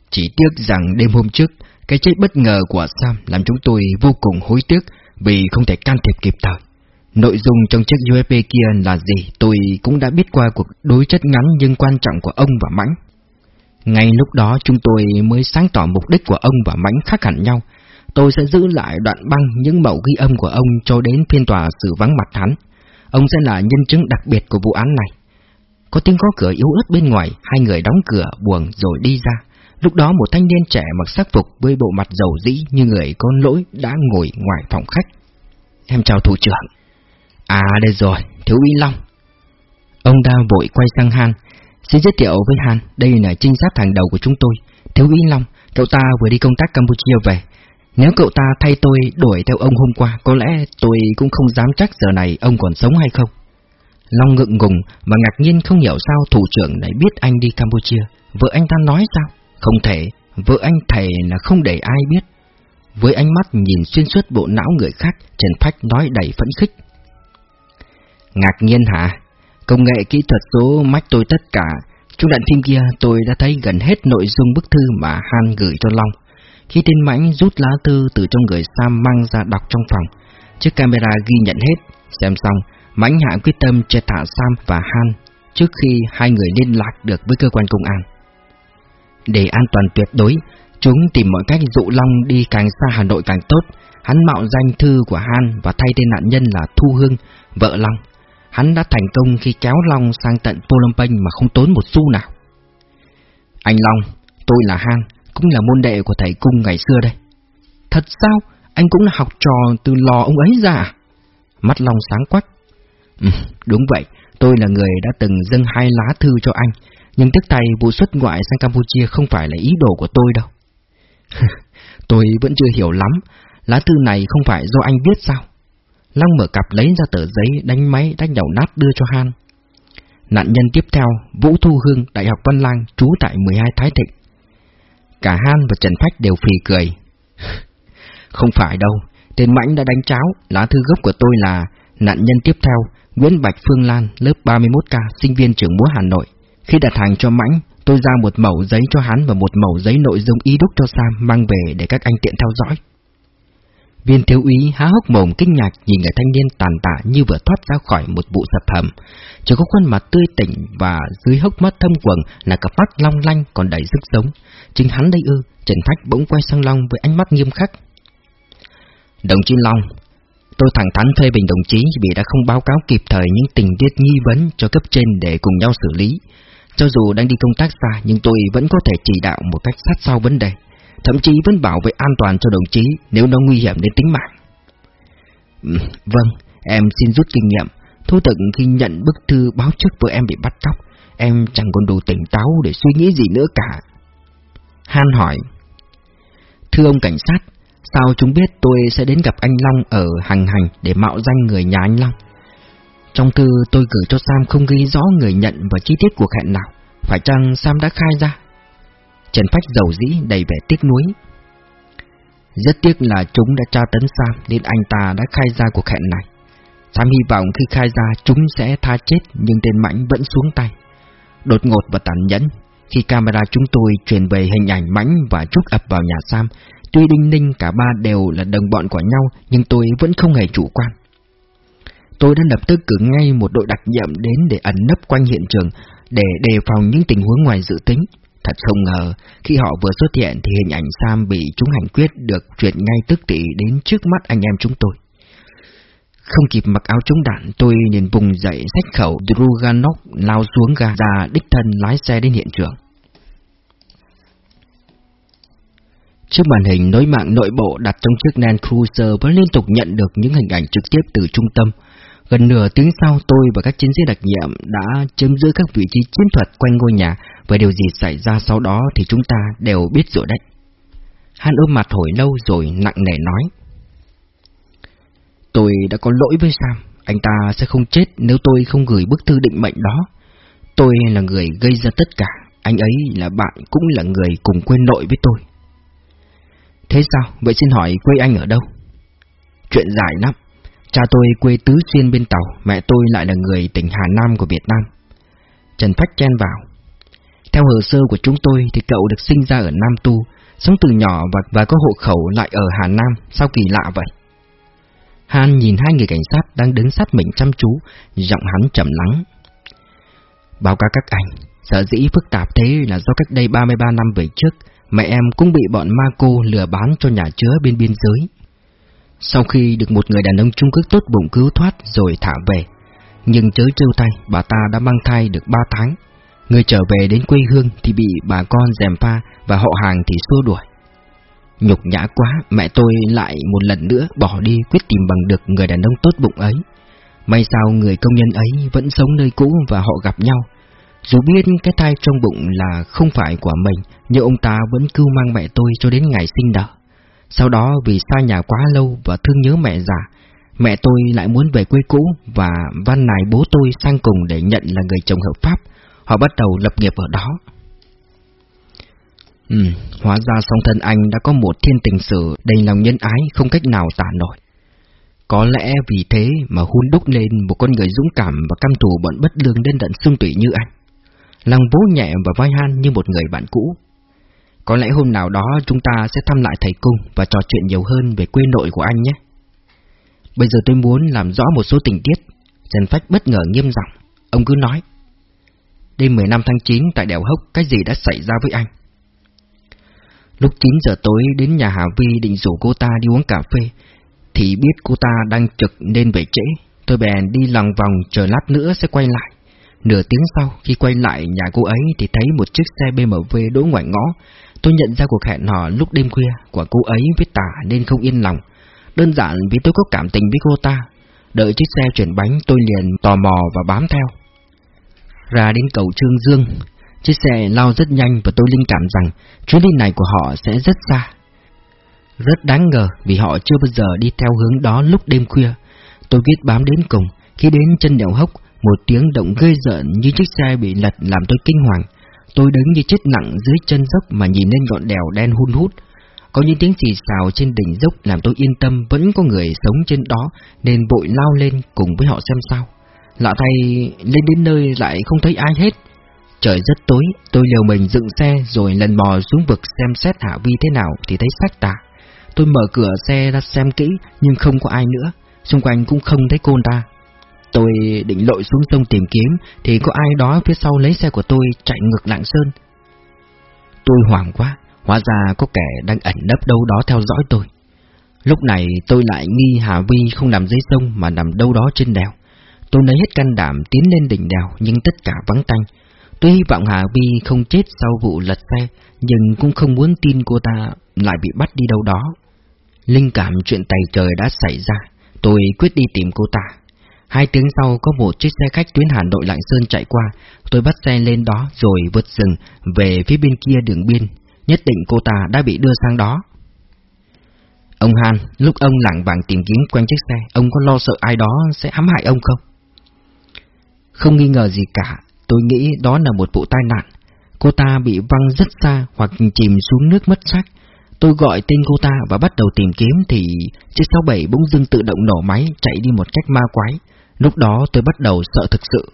Chỉ tiếc rằng đêm hôm trước, cái chết bất ngờ của Sam làm chúng tôi vô cùng hối tiếc vì không thể can thiệp kịp thời. Nội dung trong chiếc UFP kia là gì tôi cũng đã biết qua cuộc đối chất ngắn nhưng quan trọng của ông và Mãnh. Ngay lúc đó chúng tôi mới sáng tỏ mục đích của ông và Mãnh khác hẳn nhau. Tôi sẽ giữ lại đoạn băng những mẫu ghi âm của ông cho đến phiên tòa xử vắng mặt hắn. Ông sẽ là nhân chứng đặc biệt của vụ án này. Có tiếng gõ cửa yếu ớt bên ngoài, hai người đóng cửa buồn rồi đi ra. Lúc đó một thanh niên trẻ mặc sắc phục với bộ mặt dầu dĩ như người có lỗi đã ngồi ngoài phòng khách. Em chào thủ trưởng. À đây rồi, thiếu uy Long. Ông ta vội quay sang Han. Xin giới thiệu với Han, đây là trinh sát hàng đầu của chúng tôi. Thiếu uy Long, cậu ta vừa đi công tác Campuchia về. Nếu cậu ta thay tôi đuổi theo ông hôm qua, có lẽ tôi cũng không dám chắc giờ này ông còn sống hay không. Long ngượng ngùng và ngạc nhiên không hiểu sao thủ trưởng lại biết anh đi Campuchia. Vợ anh ta nói sao? Không thể, vợ anh thầy là không để ai biết. Với ánh mắt nhìn xuyên suốt bộ não người khác, Trần Phách nói đầy phẫn khích. Ngạc nhiên hả? Công nghệ kỹ thuật số mách tôi tất cả. Trong đoạn phim kia tôi đã thấy gần hết nội dung bức thư mà Han gửi cho Long. Khi tên Mãnh rút lá thư từ trong người Sam mang ra đọc trong phòng, chiếc camera ghi nhận hết. Xem xong, Mãnh hạ quyết tâm che thả Sam và Han trước khi hai người liên lạc được với cơ quan công an. Để an toàn tuyệt đối, chúng tìm mọi cách dụ Long đi càng xa Hà Nội càng tốt. Hắn mạo danh thư của Han và thay tên nạn nhân là Thu Hương, vợ Long. Hắn đã thành công khi kéo Long sang tận Phnom Penh mà không tốn một xu nào. Anh Long, tôi là Han, cũng là môn đệ của thầy cung ngày xưa đây. Thật sao? Anh cũng là học trò từ lò ông ấy ra à? Mắt Long sáng quắc. Ừ, đúng vậy, tôi là người đã từng dâng hai lá thư cho anh, nhưng tiếc tay vụ xuất ngoại sang Campuchia không phải là ý đồ của tôi đâu. tôi vẫn chưa hiểu lắm, lá thư này không phải do anh viết sao? Long mở cặp lấy ra tờ giấy đánh máy đánh nhậu nát đưa cho Han. Nạn nhân tiếp theo, Vũ Thu Hương, Đại học Văn Lang, trú tại 12 Thái Thịnh. Cả Han và Trần Phách đều phì cười. Không phải đâu, tên Mãnh đã đánh cháo, lá thư gốc của tôi là nạn nhân tiếp theo, Nguyễn Bạch Phương Lan, lớp 31K, sinh viên trường múa Hà Nội. Khi đặt hàng cho Mãnh, tôi ra một mẫu giấy cho hắn và một mẫu giấy nội dung y đúc cho Sam mang về để các anh tiện theo dõi. Viên thiếu úy há hốc mồm kinh ngạc nhìn người thanh niên tàn tạ như vừa thoát ra khỏi một vụ sập hầm. Chỉ có khuôn mặt tươi tỉnh và dưới hốc mắt thâm quầng là cặp mắt long lanh còn đầy sức sống. Chính hắn đây ư, Trần Thách bỗng quay sang Long với ánh mắt nghiêm khắc. Đồng chí Long, tôi thẳng thắn phê bình đồng chí vì đã không báo cáo kịp thời những tình tiết nghi vấn cho cấp trên để cùng nhau xử lý. Cho dù đang đi công tác xa nhưng tôi vẫn có thể chỉ đạo một cách sát sao vấn đề thậm chí vẫn bảo vệ an toàn cho đồng chí nếu nó nguy hiểm đến tính mạng. Ừ, vâng, em xin rút kinh nghiệm. Thú thực khi nhận bức thư báo trước vợ em bị bắt cóc, em chẳng còn đủ tỉnh táo để suy nghĩ gì nữa cả. Han hỏi, Thưa ông cảnh sát, sao chúng biết tôi sẽ đến gặp anh Long ở Hàng Hành để mạo danh người nhà anh Long? Trong thư tôi gửi cho Sam không ghi rõ người nhận và chi tiết cuộc hẹn nào, phải chăng Sam đã khai ra? Trần Phách giàu dĩ đầy vẻ tiếc nuối. Rất tiếc là chúng đã tra tấn Sam nên anh ta đã khai ra cuộc hẹn này. Sam hy vọng khi khai ra chúng sẽ tha chết nhưng tên Mãnh vẫn xuống tay. Đột ngột và tàn nhẫn, khi camera chúng tôi truyền về hình ảnh Mãnh và Trúc ập vào nhà Sam, tuy Đinh Ninh cả ba đều là đồng bọn của nhau nhưng tôi vẫn không hề chủ quan. Tôi đã lập tức cử ngay một đội đặc nhiệm đến để ẩn nấp quanh hiện trường để đề phòng những tình huống ngoài dự tính. Thật không ngờ, khi họ vừa xuất hiện thì hình ảnh Sam bị chúng hành quyết được truyền ngay tức tỷ đến trước mắt anh em chúng tôi. Không kịp mặc áo chống đạn, tôi liền vùng dậy sách khẩu Druganov lao xuống ga ra đích thân lái xe đến hiện trường. Trước màn hình nối mạng nội bộ đặt trong chiếc Land Cruiser vẫn liên tục nhận được những hình ảnh trực tiếp từ trung tâm. Gần nửa tiếng sau tôi và các chiến sĩ đặc nhiệm đã chiếm giữ các vị trí chiến thuật quanh ngôi nhà và điều gì xảy ra sau đó thì chúng ta đều biết rồi đấy. hắn ôm mặt hồi lâu rồi nặng nề nói. Tôi đã có lỗi với Sam, anh ta sẽ không chết nếu tôi không gửi bức thư định mệnh đó. Tôi là người gây ra tất cả, anh ấy là bạn cũng là người cùng quên nội với tôi. Thế sao? Vậy xin hỏi quê anh ở đâu? Chuyện dài lắm. Cha tôi quê Tứ Xuyên bên Tàu, mẹ tôi lại là người tỉnh Hà Nam của Việt Nam. Trần Phách chen vào. Theo hồ sơ của chúng tôi thì cậu được sinh ra ở Nam Tu, sống từ nhỏ và, và có hộ khẩu lại ở Hà Nam, sao kỳ lạ vậy? Han nhìn hai người cảnh sát đang đứng sát mình chăm chú, giọng hắn trầm lắng. Báo cáo các anh, sở dĩ phức tạp thế là do cách đây 33 năm về trước, mẹ em cũng bị bọn ma cô lừa bán cho nhà chứa bên biên giới. Sau khi được một người đàn ông Trung Quốc tốt bụng cứu thoát rồi thả về, nhưng chớ trêu tay, bà ta đã mang thai được 3 tháng. Người trở về đến quê hương thì bị bà con dèm pha và họ hàng thì xua đuổi. Nhục nhã quá, mẹ tôi lại một lần nữa bỏ đi quyết tìm bằng được người đàn ông tốt bụng ấy. May sao người công nhân ấy vẫn sống nơi cũ và họ gặp nhau. Dù biết cái thai trong bụng là không phải của mình, nhưng ông ta vẫn cứu mang mẹ tôi cho đến ngày sinh nở. Sau đó vì xa nhà quá lâu và thương nhớ mẹ già, mẹ tôi lại muốn về quê cũ và văn nài bố tôi sang cùng để nhận là người chồng hợp pháp. Họ bắt đầu lập nghiệp ở đó. Ừ, hóa ra song thân anh đã có một thiên tình sử đầy lòng nhân ái không cách nào tả nổi. Có lẽ vì thế mà hun đúc lên một con người dũng cảm và căm thù bọn bất lương đến tận xương tủy như anh. Lòng vỗ nhẹ và vai han như một người bạn cũ. Có lẽ hôm nào đó chúng ta sẽ thăm lại thầy cung và trò chuyện nhiều hơn về quê nội của anh nhé. Bây giờ tôi muốn làm rõ một số tình tiết. Trần Phách bất ngờ nghiêm giọng. Ông cứ nói. đêm 15 tháng 9 tại đèo Hốc cái gì đã xảy ra với anh. Lúc 9 giờ tối đến nhà Hà Vi định rủ cô ta đi uống cà phê, thì biết cô ta đang trực nên về trễ. Tôi bèn đi lòng vòng chờ lát nữa sẽ quay lại. Nửa tiếng sau, khi quay lại nhà cô ấy thì thấy một chiếc xe BMW đỗ ngoài ngõ. Tôi nhận ra cuộc hẹn hò lúc đêm khuya của cô ấy với tả nên không yên lòng. Đơn giản vì tôi có cảm tình với cô ta. Đợi chiếc xe chuyển bánh tôi liền tò mò và bám theo. Ra đến cầu Trương Dương, chiếc xe lao rất nhanh và tôi linh cảm rằng chuyến đi này của họ sẽ rất xa. Rất đáng ngờ vì họ chưa bao giờ đi theo hướng đó lúc đêm khuya. Tôi quyết bám đến cùng, khi đến chân đèo hốc, một tiếng động gây rợn như chiếc xe bị lật làm tôi kinh hoàng. Tôi đứng như chết nặng dưới chân dốc mà nhìn lên ngọn đèo đen hun hút. Có những tiếng xì xào trên đỉnh dốc làm tôi yên tâm vẫn có người sống trên đó nên vội lao lên cùng với họ xem sao. Lạ thay lên đến nơi lại không thấy ai hết. Trời rất tối, tôi liều mình dựng xe rồi lần mò xuống vực xem xét Hạ Vi thế nào thì thấy sách tả. Tôi mở cửa xe ra xem kỹ nhưng không có ai nữa, xung quanh cũng không thấy cô ta. Tôi định lội xuống sông tìm kiếm thì có ai đó phía sau lấy xe của tôi chạy ngược Lạng Sơn. Tôi hoảng quá, hóa ra có kẻ đang ẩn nấp đâu đó theo dõi tôi. Lúc này tôi lại nghi Hà Vi không nằm dưới sông mà nằm đâu đó trên đèo. Tôi lấy hết can đảm tiến lên đỉnh đèo nhưng tất cả vắng tanh. Tôi hy vọng Hà Vi không chết sau vụ lật xe, nhưng cũng không muốn tin cô ta lại bị bắt đi đâu đó. Linh cảm chuyện tày trời đã xảy ra, tôi quyết đi tìm cô ta. Hai tiếng sau có một chiếc xe khách tuyến Hà Nội Lạng Sơn chạy qua, tôi bắt xe lên đó rồi vượt rừng về phía bên kia đường biên, nhất định cô ta đã bị đưa sang đó. Ông Han, lúc ông lặng vàng tìm kiếm quanh chiếc xe, ông có lo sợ ai đó sẽ hãm hại ông không? Không nghi ngờ gì cả, tôi nghĩ đó là một vụ tai nạn. Cô ta bị văng rất xa hoặc chìm xuống nước mất xác. Tôi gọi tên cô ta và bắt đầu tìm kiếm thì chiếc 67 bỗng dưng tự động nổ máy chạy đi một cách ma quái. Lúc đó tôi bắt đầu sợ thực sự.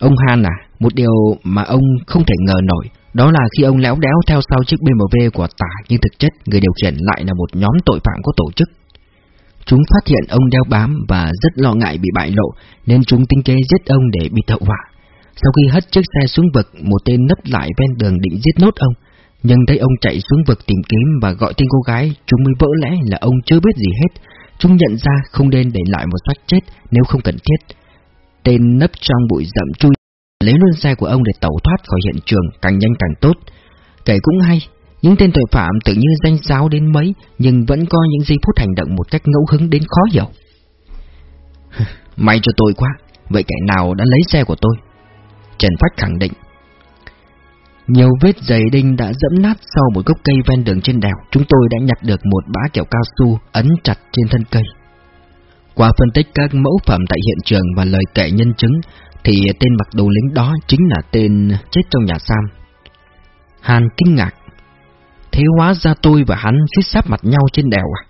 Ông Han à, một điều mà ông không thể ngờ nổi, đó là khi ông léo đéo theo sau chiếc BMW của tả nhưng thực chất người điều khiển lại là một nhóm tội phạm có tổ chức. Chúng phát hiện ông đeo bám và rất lo ngại bị bại lộ nên chúng tính kế giết ông để bị hậu họa. Sau khi hất chiếc xe xuống vực, một tên nấp lại ven đường định giết nốt ông. Nhưng thấy ông chạy xuống vực tìm kiếm và gọi tên cô gái, chúng mới vỡ lẽ là ông chưa biết gì hết. Chúng nhận ra không nên để lại một xác chết nếu không cần thiết. Tên nấp trong bụi rậm chui lấy luôn xe của ông để tẩu thoát khỏi hiện trường càng nhanh càng tốt. Kể cũng hay, những tên tội phạm tự như danh giáo đến mấy nhưng vẫn có những giây phút hành động một cách ngẫu hứng đến khó hiểu. May cho tôi quá, vậy kẻ nào đã lấy xe của tôi? Trần Phách khẳng định. Nhiều vết giày đinh đã dẫm nát sau một gốc cây ven đường trên đèo, chúng tôi đã nhặt được một bã kẹo cao su ấn chặt trên thân cây. Qua phân tích các mẫu phẩm tại hiện trường và lời kể nhân chứng, thì tên mặc đồ lính đó chính là tên chết trong nhà Sam. Hàn kinh ngạc. Thế hóa ra tôi và hắn suýt sát mặt nhau trên đèo à?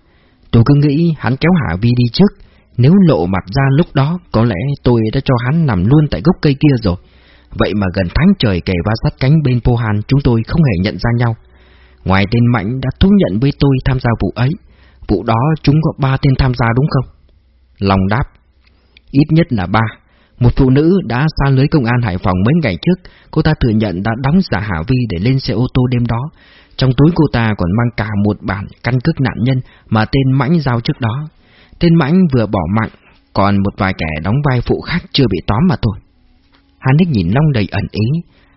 Tôi cứ nghĩ hắn kéo Hạ Vi đi trước, nếu lộ mặt ra lúc đó, có lẽ tôi đã cho hắn nằm luôn tại gốc cây kia rồi. Vậy mà gần tháng trời kể ba sát cánh bên Pohan chúng tôi không hề nhận ra nhau. Ngoài tên Mạnh đã thú nhận với tôi tham gia vụ ấy, vụ đó chúng có ba tên tham gia đúng không? Lòng đáp, ít nhất là ba. Một phụ nữ đã xa lưới công an Hải Phòng mấy ngày trước, cô ta thừa nhận đã đóng giả Hà Vi để lên xe ô tô đêm đó. Trong túi cô ta còn mang cả một bản căn cước nạn nhân mà tên Mãnh giao trước đó. Tên Mãnh vừa bỏ mạng, còn một vài kẻ đóng vai phụ khác chưa bị tóm mà thôi. Hắn đích nhìn Long đầy ẩn ý,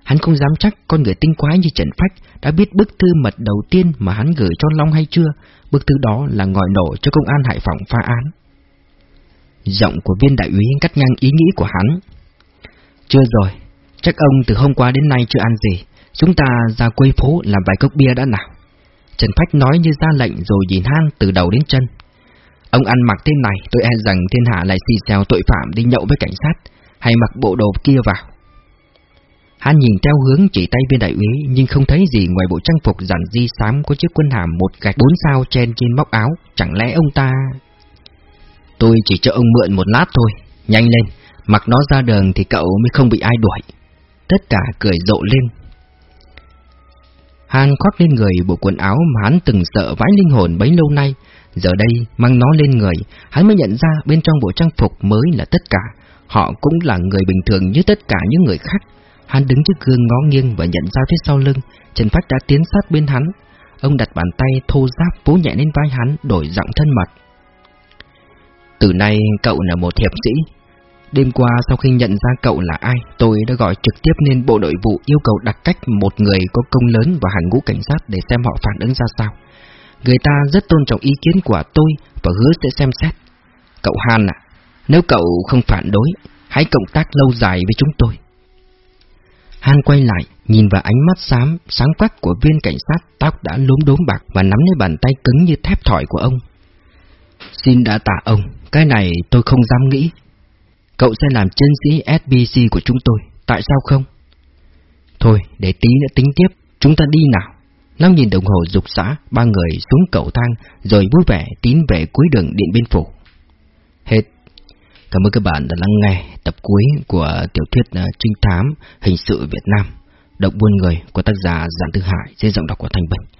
hắn không dám chắc con người tinh quái như Trần Phách đã biết bức thư mật đầu tiên mà hắn gửi cho Long hay chưa, bức thư đó là ngòi nổ cho công an Hải Phòng phá án. Giọng của viên đại úy cắt ngang ý nghĩ của hắn. Chưa rồi, chắc ông từ hôm qua đến nay chưa ăn gì, chúng ta ra quê phố làm vài cốc bia đã nào. Trần Phách nói như ra lệnh rồi nhìn han từ đầu đến chân. Ông ăn mặc thế này, tôi e rằng thiên hạ lại xì xèo tội phạm đi nhậu với cảnh sát, hay mặc bộ đồ kia vào. Hắn nhìn theo hướng chỉ tay viên đại úy nhưng không thấy gì ngoài bộ trang phục giản di xám có chiếc quân hàm một gạch bốn sao trên trên móc áo, chẳng lẽ ông ta... Tôi chỉ cho ông mượn một lát thôi, nhanh lên, mặc nó ra đường thì cậu mới không bị ai đuổi. Tất cả cười rộ lên. Han khoác lên người bộ quần áo mà hắn từng sợ vãi linh hồn bấy lâu nay, giờ đây mang nó lên người, hắn mới nhận ra bên trong bộ trang phục mới là tất cả, Họ cũng là người bình thường như tất cả những người khác. Hắn đứng trước gương ngó nghiêng và nhận ra phía sau lưng, Trần Phách đã tiến sát bên hắn. Ông đặt bàn tay thô ráp vỗ nhẹ lên vai hắn, đổi giọng thân mật. Từ nay cậu là một hiệp sĩ. Đêm qua sau khi nhận ra cậu là ai, tôi đã gọi trực tiếp lên bộ đội vụ yêu cầu đặt cách một người có công lớn và hàng ngũ cảnh sát để xem họ phản ứng ra sao. Người ta rất tôn trọng ý kiến của tôi và hứa sẽ xem xét. Cậu Han à, nếu cậu không phản đối, hãy cộng tác lâu dài với chúng tôi. Han quay lại, nhìn vào ánh mắt xám, sáng quắc của viên cảnh sát tóc đã lốm đốm bạc và nắm lấy bàn tay cứng như thép thỏi của ông. Xin đã tạ ông, cái này tôi không dám nghĩ. Cậu sẽ làm chân sĩ SBC của chúng tôi, tại sao không? Thôi, để tí nữa tính tiếp, chúng ta đi nào. Năm nhìn đồng hồ dục xã, ba người xuống cầu thang, rồi vui vẻ tiến về cuối đường Điện Biên Phủ. Hết. Cảm ơn các bạn đã lắng nghe tập cuối của tiểu thuyết ờ, trinh thám hình sự Việt Nam, Động buôn người của tác giả Giản Tư Hải dưới giọng đọc của Thành Bình.